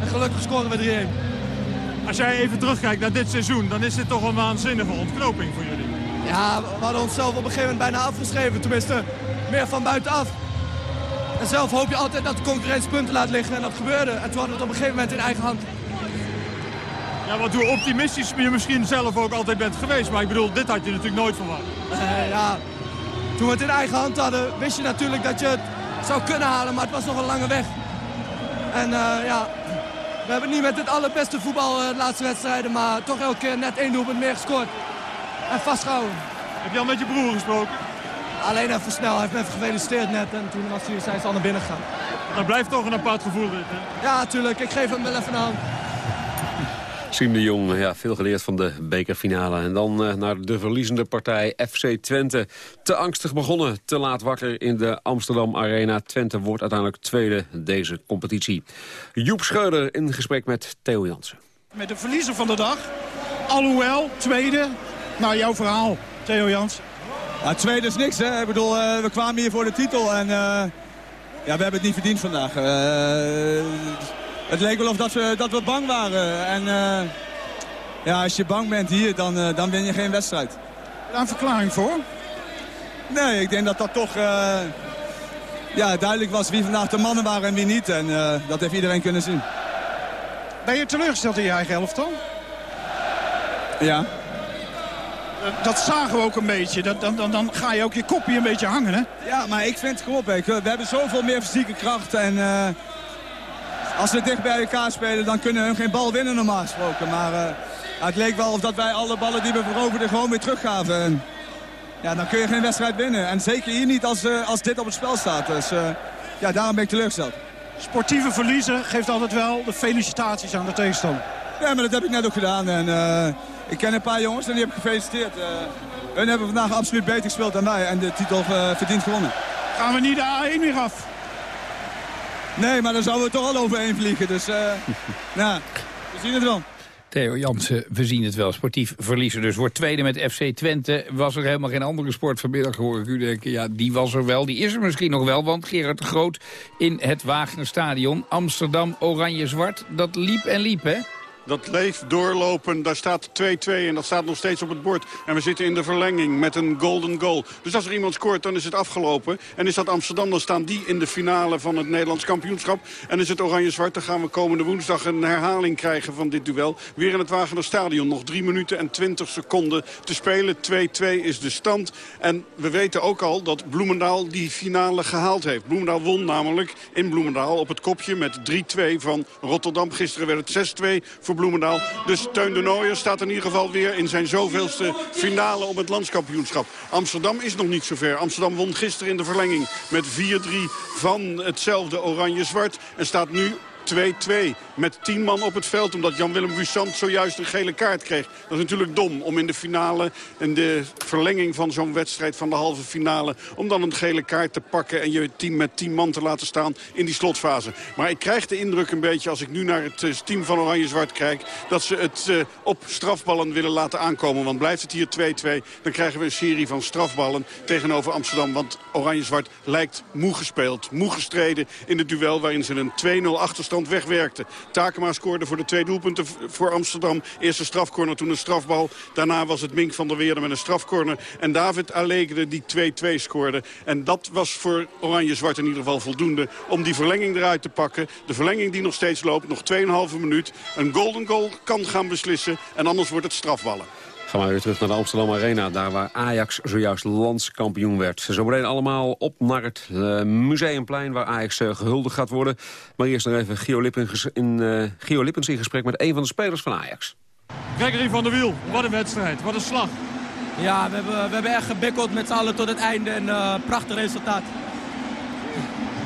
S34: En gelukkig scoren we 3-1.
S28: Als jij even terugkijkt naar dit seizoen, dan is dit toch een waanzinnige ontknoping voor jullie.
S34: Ja, we hadden onszelf op een gegeven moment bijna afgeschreven. Tenminste, meer van buitenaf. En zelf hoop je altijd dat de concurrentie punten laat liggen. En dat gebeurde. En toen hadden we het op een gegeven moment in eigen hand.
S28: Ja, want hoe optimistisch je misschien zelf ook altijd bent geweest. Maar ik bedoel, dit had je natuurlijk nooit verwacht.
S34: Eh, ja, toen we het in eigen hand hadden, wist je natuurlijk dat je het zou kunnen halen. Maar het was nog een lange weg. En eh, ja, we hebben niet met het allerbeste voetbal eh, de laatste wedstrijden. Maar toch elke keer net één doelpunt meer gescoord. En vastgehouden.
S28: Heb je al met je broer gesproken?
S34: Alleen even snel. Hij heeft me even gefeliciteerd net. En toen was hij, zijn ze al naar binnen gegaan.
S28: Dat blijft toch een apart gevoel dit, hè?
S34: Ja, natuurlijk. Ik geef hem wel even een hand.
S3: Siem de Jong, ja, veel geleerd van de bekerfinale. En dan eh, naar de verliezende partij FC Twente. Te angstig begonnen, te laat wakker in de Amsterdam Arena. Twente wordt uiteindelijk tweede deze competitie. Joep Schreuder in gesprek met Theo Jansen.
S35: Met de verliezer van de dag. Alhoewel, tweede. Nou, jouw verhaal, Theo Jans.
S36: Ja, tweede is niks, hè. Ik bedoel, eh, we kwamen hier voor de titel en eh, ja, we hebben het niet verdiend vandaag. Eh, het leek wel of dat we, dat we bang waren. En ja, als je bang bent hier, dan, dan win je geen wedstrijd.
S35: Daar een verklaring voor?
S36: Nee, ik denk dat dat toch ja, duidelijk was wie vandaag de mannen waren en wie niet. En dat heeft iedereen kunnen zien.
S35: Ben je teleurgesteld in je eigen elftal?
S36: Ja.
S35: Eh, Dat zagen we ook een beetje. Dat, dan, dan, dan ga je ook je kopje een beetje hangen, hè?
S36: Ja, maar ik vind, op, hè. we hebben zoveel meer fysieke kracht. En eh, als we dicht bij elkaar spelen, dan kunnen hun geen bal winnen normaal gesproken. Maar eh, het leek wel of dat wij alle ballen die we veroverden gewoon weer teruggaven. En, ja, dan kun je geen wedstrijd winnen. En zeker hier niet als, uh, als dit op het spel staat. Dus ja, daarom ben ik teleurgesteld.
S35: Sportieve verliezen geeft altijd wel de felicitaties aan de tegenstander.
S36: Ja, maar dat heb ik net ook gedaan. En, ik ken een paar jongens en die heb ik gefeliciteerd. hun hebben vandaag absoluut beter gespeeld dan mij en de titel verdiend gewonnen.
S35: Gaan we niet de A1 weer af?
S36: Nee, maar dan zouden we toch al overheen vliegen. Dus nou, we zien het wel.
S4: Theo Jansen, we zien het wel. Sportief verliezen dus. Wordt tweede met FC Twente. Was er helemaal geen andere sport vanmiddag, hoor ik u denken. Ja, die was er wel. Die is er misschien nog wel, want Gerard de Groot in het Wagnerstadion. Amsterdam oranje-zwart. Dat liep en liep, hè?
S37: Dat leeft doorlopen. Daar staat 2-2 en dat staat nog steeds op het bord. En we zitten in de verlenging met een golden goal. Dus als er iemand scoort, dan is het afgelopen. En is dat Amsterdam, dan staan die in de finale van het Nederlands kampioenschap. En is het oranje-zwart, dan gaan we komende woensdag een herhaling krijgen van dit duel. Weer in het Wagener Stadion. Nog 3 minuten en 20 seconden te spelen. 2-2 is de stand. En we weten ook al dat Bloemendaal die finale gehaald heeft. Bloemendaal won namelijk in Bloemendaal op het kopje met 3-2 van Rotterdam. Gisteren werd het 6-2 voor Bloemendaal. Dus Teun de staat in ieder geval weer in zijn zoveelste finale op het landskampioenschap. Amsterdam is nog niet zover. Amsterdam won gisteren in de verlenging met 4-3 van hetzelfde oranje-zwart. En staat nu 2-2 met 10 man op het veld. Omdat Jan-Willem Buissant zojuist een gele kaart kreeg. Dat is natuurlijk dom om in de finale, in de verlenging van zo'n wedstrijd van de halve finale... om dan een gele kaart te pakken en je team met 10 man te laten staan in die slotfase. Maar ik krijg de indruk een beetje, als ik nu naar het eh, team van Oranje-Zwart kijk... dat ze het uh, op strafballen willen laten aankomen. Want blijft het hier 2-2, dan krijgen we een serie van strafballen tegenover Amsterdam. Want Oranje-Zwart lijkt moe gespeeld, moe gestreden in het duel... waarin ze een 2-0 achterstand wegwerkte. Takema scoorde voor de twee doelpunten voor Amsterdam. Eerste strafcorner, toen een strafbal. Daarna was het Mink van der Weerde met een strafcorner. En David Allegre die 2-2 scoorde. En dat was voor Oranje-Zwart in ieder geval voldoende om die verlenging eruit te pakken. De verlenging die nog steeds loopt, nog 2,5 minuut. Een golden goal kan gaan beslissen en anders wordt het strafballen.
S3: Gaan we weer terug naar de Amsterdam Arena, daar waar Ajax zojuist landskampioen werd. Zometeen allemaal op naar het uh, Museumplein waar Ajax uh, gehuldigd gaat worden. Maar eerst nog even Gio Lippens in, uh, Gio Lippens in gesprek met een van de spelers van Ajax.
S28: Gregory van der Wiel, wat een wedstrijd, wat een slag.
S38: Ja, we hebben, we hebben echt gebikkeld met z'n allen tot het einde en prachtig resultaat.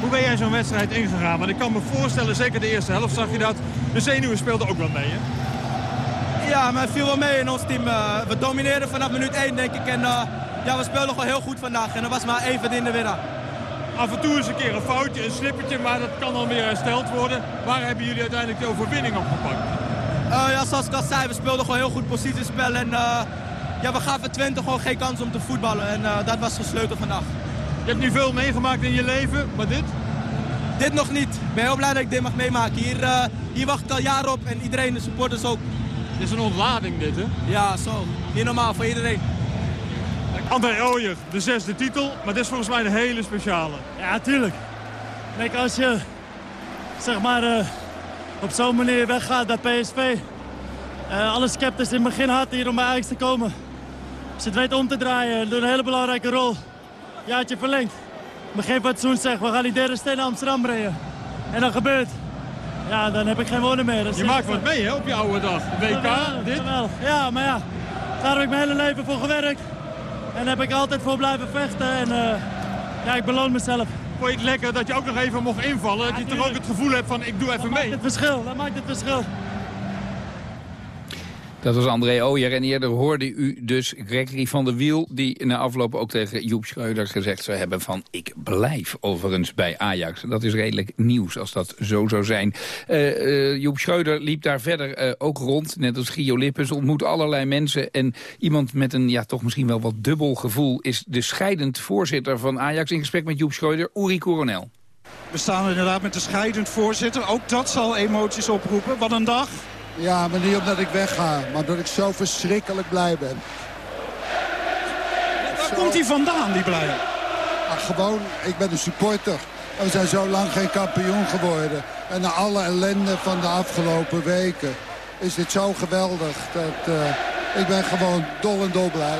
S28: Hoe ben jij zo'n wedstrijd ingegaan? Want ik kan me voorstellen, zeker de eerste helft zag je dat. De zenuwen speelden ook wel mee, hè?
S38: Ja, maar viel wel mee in ons team. Uh, we domineerden vanaf minuut 1, denk ik. En uh, ja, we speelden gewoon heel goed vandaag. En er was maar één verdiende winnaar.
S28: Af en toe is een keer een foutje, een slippertje, maar dat kan dan weer hersteld worden. Waar hebben jullie uiteindelijk de overwinning op gepakt?
S38: Uh, ja, zoals ik al zei, we speelden gewoon heel goed positiespel. En ja, we gaven Twente gewoon geen kans om te voetballen. En dat was gesleuteld vandaag.
S28: Je hebt nu veel meegemaakt in je leven, maar dit?
S38: Dit nog niet. Ik ben heel blij dat ik dit mag meemaken. Hier, hier wacht ik al jaren op en iedereen, de supporters ook.
S28: Dit is een ontlading dit, hè?
S38: Ja, zo. Niet normaal voor iedereen.
S28: André Ooyer, de zesde titel, maar dit is volgens mij een hele speciale.
S39: Ja, tuurlijk. Kijk, als je zeg maar, uh, op zo'n manier weggaat bij PSV... Uh, alle sceptisch in het begin had hier om bij Ajax te komen. Als je het weet om te draaien, doet een hele belangrijke rol. Jaartje verlengd. Begin van het seizoen zeg, we gaan die derde steen naar Amsterdam brengen. En dan gebeurt ja, dan heb ik geen woorden meer.
S28: je maakt wat mee hè, op je oude dag. WK,
S39: ja,
S28: dit?
S39: Wel. Ja, maar ja, daar heb ik mijn hele leven voor gewerkt. En heb ik altijd voor blijven vechten. En uh, ja, ik beloon mezelf.
S28: Vond je het lekker dat je ook nog even mocht invallen? dat je toch ook het gevoel hebt van ik doe even
S39: dat
S28: mee?
S39: Maakt het verschil, dat maakt het verschil.
S4: Dat was André Ooyer. En eerder hoorde u dus Gregory van der Wiel... die na afloop ook tegen Joep Schreuder gezegd zou hebben van... ik blijf overigens bij Ajax. Dat is redelijk nieuws als dat zo zou zijn. Uh, uh, Joep Schreuder liep daar verder uh, ook rond. Net als Gio Lippens ontmoet allerlei mensen. En iemand met een ja, toch misschien wel wat dubbel gevoel... is de scheidend voorzitter van Ajax in gesprek met Joep Schreuder, Uri Coronel.
S35: We staan inderdaad met de scheidend voorzitter. Ook dat zal emoties oproepen. Wat een dag.
S40: Ja, maar niet omdat ik wegga, maar omdat ik zo verschrikkelijk blij ben.
S35: Waar komt hij vandaan, die blij?
S40: Gewoon, ik ben een supporter. En we zijn zo lang geen kampioen geworden. En na alle ellende van de afgelopen weken is dit zo geweldig. Dat, uh, ik ben gewoon dol en dol blij.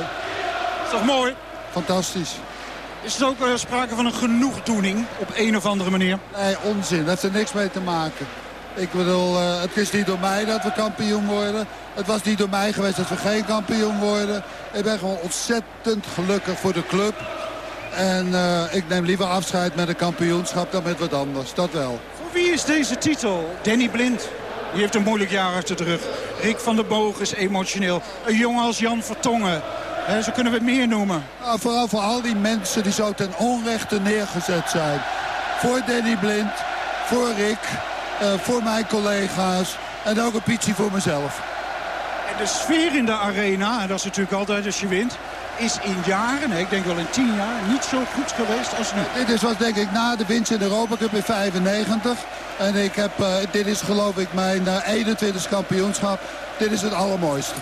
S35: Is toch mooi?
S40: Fantastisch.
S35: Is er ook uh, sprake van een genoegdoening op een of andere manier?
S40: Nee, onzin. Dat heeft er niks mee te maken. Ik bedoel, uh, het is niet door mij dat we kampioen worden. Het was niet door mij geweest dat we geen kampioen worden. Ik ben gewoon ontzettend gelukkig voor de club. En uh, ik neem liever afscheid met een kampioenschap dan met wat anders. Dat wel.
S35: Voor wie is deze titel? Danny Blind. Die heeft een moeilijk jaar achter de rug. Rick van der Boog is emotioneel. Een jongen als Jan Vertongen. He, zo kunnen we het meer noemen.
S40: Nou, vooral voor al die mensen die zo ten onrechte neergezet zijn. Voor Danny Blind, voor Rick, voor mijn collega's en ook een pietje voor mezelf.
S35: En de sfeer in de arena, en dat is natuurlijk altijd als je wint is in jaren, ik denk wel in tien jaar, niet zo goed geweest als nu.
S40: Dit is was denk ik na de winst in de Europa Cup in 95. En ik heb, uh, dit is geloof ik mijn uh, 21ste kampioenschap. Dit is het allermooiste.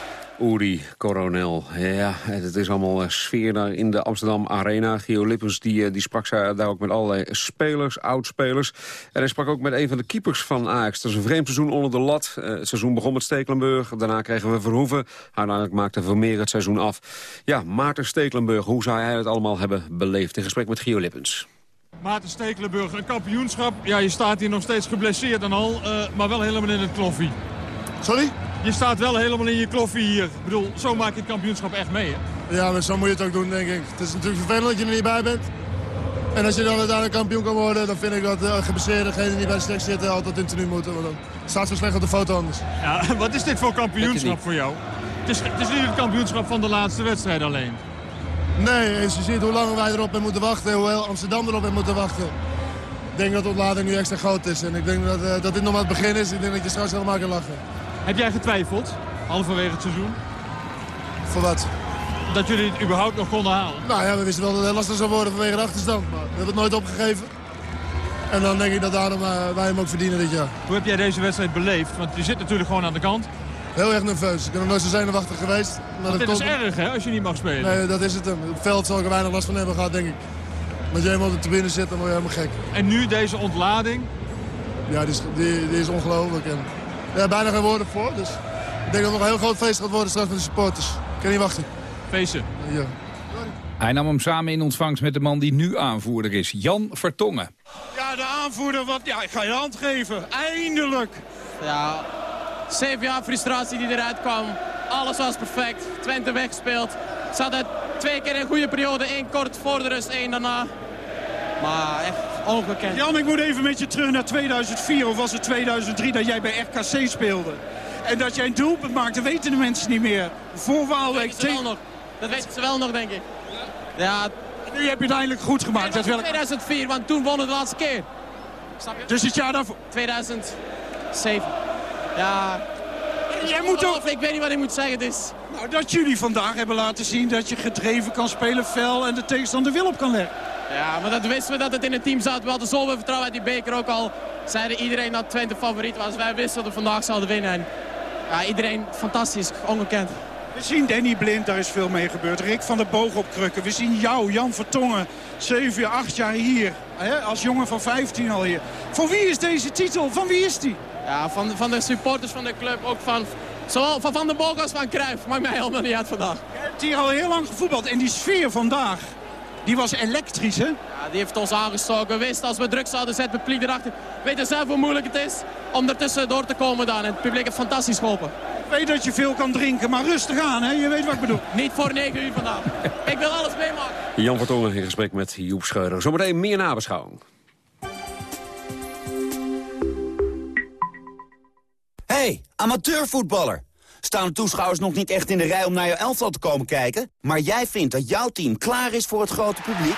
S3: Uri Coronel. Ja, het is allemaal eh, sfeer daar in de Amsterdam Arena. Gio Lippens die, die sprak daar ook met allerlei spelers, oudspelers. En hij sprak ook met een van de keepers van Ajax. Dat is een vreemd seizoen onder de lat. Het seizoen begon met Stekelenburg. Daarna kregen we Verhoeven. Uiteindelijk maakte Vermeer het seizoen af. Ja, Maarten Stekelenburg, hoe zou hij het allemaal hebben beleefd? In gesprek met Gio Lippens.
S28: Maarten Stekelenburg, een kampioenschap. Ja, je staat hier nog steeds geblesseerd en al, maar wel helemaal in het kloffie.
S41: Sorry?
S28: Je staat wel helemaal in je kloffie hier. Ik bedoel, zo maak je het kampioenschap echt mee, hè?
S41: Ja, maar zo moet je het ook doen, denk ik. Het is natuurlijk vervelend dat je er niet bij bent. En als je dan uiteindelijk kampioen kan worden, dan vind ik dat uh, geblesseerden, degenen die bij de stek zitten, altijd in tenue moeten. Want dan staat zo slecht op de foto anders.
S28: Ja, wat is dit voor kampioenschap voor jou? Het is, het is niet het kampioenschap van de laatste wedstrijd alleen.
S41: Nee, als je ziet hoe lang wij erop hebben moeten wachten, hoe heel Amsterdam erop heeft moeten wachten. Ik denk dat de ontlading nu extra groot is. En ik denk dat, uh, dat dit nog maar het begin is. Ik denk dat je straks helemaal kan lachen.
S28: Heb jij getwijfeld, halverwege het seizoen?
S41: Voor wat?
S28: Dat jullie het überhaupt nog konden halen?
S41: Nou ja, we wisten wel dat het heel lastig zou worden vanwege de achterstand. Maar we hebben het nooit opgegeven. En dan denk ik dat daarom uh, wij hem ook verdienen dit jaar.
S28: Hoe heb jij deze wedstrijd beleefd? Want je zit natuurlijk gewoon aan de kant.
S41: Heel erg nerveus. Ik ben nog nooit zo zenuwachtig geweest.
S28: Maar dit komt... is erg, hè, als je niet mag spelen?
S41: Nee, dat is het. Op het veld zal ik er weinig last van hebben gehad, denk ik. Maar als je helemaal op de tribune zit, dan word je helemaal gek.
S28: En nu deze ontlading?
S41: Ja, die is, die, die is ongelooflijk. En ja, bijna geen woorden voor. Dus ik denk dat het nog een heel groot feest gaat worden straks met de supporters. Ik kan niet wachten.
S28: Feesten?
S41: Ja.
S4: Hij nam hem samen in ontvangst met de man die nu aanvoerder is, Jan Vertongen.
S35: Ja, de aanvoerder, wat, ja, ik ga je hand geven. Eindelijk!
S42: Ja, zeven jaar frustratie die eruit kwam. Alles was perfect. Twente weggespeeld. Ze hadden twee keer een goede periode. één kort voor de rust, één daarna. Maar echt ongekend.
S35: Jan, ik moet even met je terug naar 2004 of was het 2003 dat jij bij RKC speelde. En dat jij een doelpunt maakte, weten de mensen niet meer. Voor Waalwijk.
S42: Dat weten ze wel nog. Dat weten ze wel nog, denk ik. Ja.
S35: Nu heb je het eindelijk goed gemaakt.
S42: Nee, dat 2004, want toen won het de laatste keer.
S35: Snap je? Dus het jaar daarvoor?
S42: 2007. Ja,
S35: Jij moet ook...
S42: Ik weet niet wat ik moet zeggen. Dus...
S35: Nou, dat jullie vandaag hebben laten zien dat je gedreven kan spelen, fel en de tegenstander wil op kan leggen.
S42: Ja, maar dat wisten we dat het in het team zat. We hadden zoveel vertrouwen uit die beker ook al. Zeiden iedereen dat Twente favoriet was. Wij wisten dat we vandaag zouden winnen. En ja, iedereen fantastisch, ongekend.
S35: We zien Danny Blind, daar is veel mee gebeurd. Rick van der Boog op krukken. We zien jou, Jan Vertongen, 7, 8 jaar hier. Hè? Als jongen van 15 al hier. Voor wie is deze titel? Van wie is die?
S42: Ja, van, van de supporters van de club. Ook van, zowel van Van der Boog als van Cruijff. Maakt mij helemaal niet uit vandaag.
S35: Je hebt hier al heel lang gevoetbald. En die sfeer vandaag, die was elektrisch, hè?
S42: Ja, die heeft ons aangestoken. We wisten als we druk zouden zetten, het publiek erachter. We weten zelf hoe moeilijk het is om ertussen door te komen dan. En het publiek heeft fantastisch geholpen.
S35: Ik weet dat je veel kan drinken, maar rustig aan, hè? Je weet wat ik bedoel.
S42: Niet voor 9 uur vandaag. ik wil alles meemaken.
S3: Jan Vertongen in gesprek met Joep Scheurer. Zometeen meer nabeschouwing.
S17: Hey, amateurvoetballer. Staan de toeschouwers nog niet echt in de rij om naar je elftal te komen kijken? Maar jij vindt dat jouw team klaar is voor het grote publiek?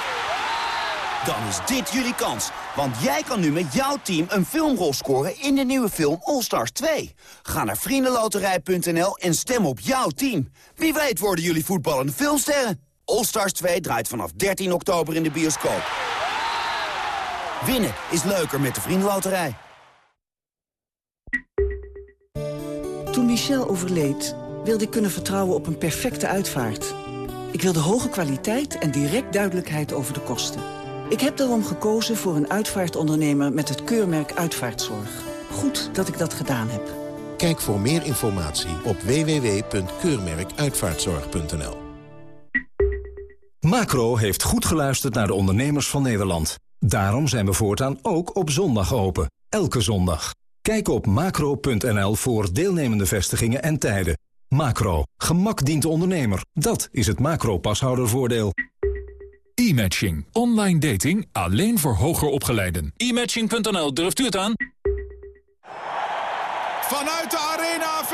S17: Dan is dit jullie kans. Want jij kan nu met jouw team een filmrol scoren in de nieuwe film All Stars 2. Ga naar vriendenloterij.nl en stem op jouw team. Wie weet worden jullie voetballende filmsterren. All Stars 2 draait vanaf 13 oktober in de bioscoop. Winnen is leuker met de Vriendenloterij.
S43: Michel overleed, wilde ik kunnen vertrouwen op een perfecte uitvaart. Ik wilde hoge kwaliteit en direct duidelijkheid over de kosten. Ik heb daarom gekozen voor een uitvaartondernemer met het keurmerk Uitvaartzorg. Goed dat ik dat gedaan heb.
S44: Kijk voor meer informatie op www.keurmerkuitvaartzorg.nl
S45: Macro heeft goed geluisterd naar de ondernemers van Nederland. Daarom zijn we voortaan ook op zondag open. Elke zondag. Kijk op macro.nl voor deelnemende vestigingen en tijden. Macro. Gemak dient de ondernemer. Dat is het macro-pashoudervoordeel.
S44: E-matching. Online dating alleen voor hoger opgeleiden. E-matching.nl, durft u het aan?
S24: Vanuit de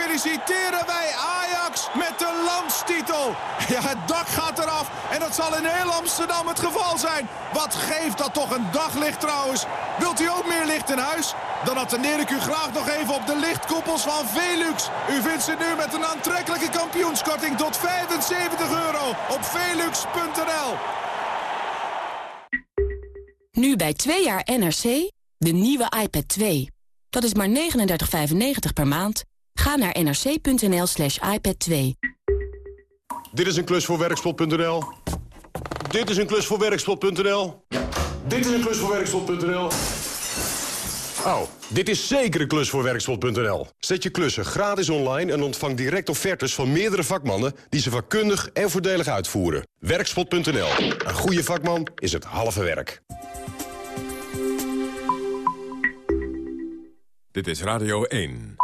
S24: feliciteren wij Ajax met de landstitel. Ja, het dak gaat eraf en dat zal in heel Amsterdam het geval zijn. Wat geeft dat toch een daglicht trouwens. Wilt u ook meer licht in huis? Dan attendeer ik u graag nog even op de lichtkoepels van Velux. U vindt ze nu met een aantrekkelijke kampioenskorting tot 75 euro op velux.nl.
S19: Nu bij 2 jaar NRC, de nieuwe iPad 2. Dat is maar 39,95 per maand. Ga naar nrc.nl slash iPad 2.
S27: Dit is een klus voor werkspot.nl. Dit is een klus voor werkspot.nl. Dit is een klus voor werkspot.nl. Oh, dit is zeker een klus voor werkspot.nl. Zet je klussen gratis online en ontvang direct offertes van meerdere vakmannen... die ze vakkundig en voordelig uitvoeren. Werkspot.nl. Een goede vakman is het halve werk.
S46: Dit is Radio 1.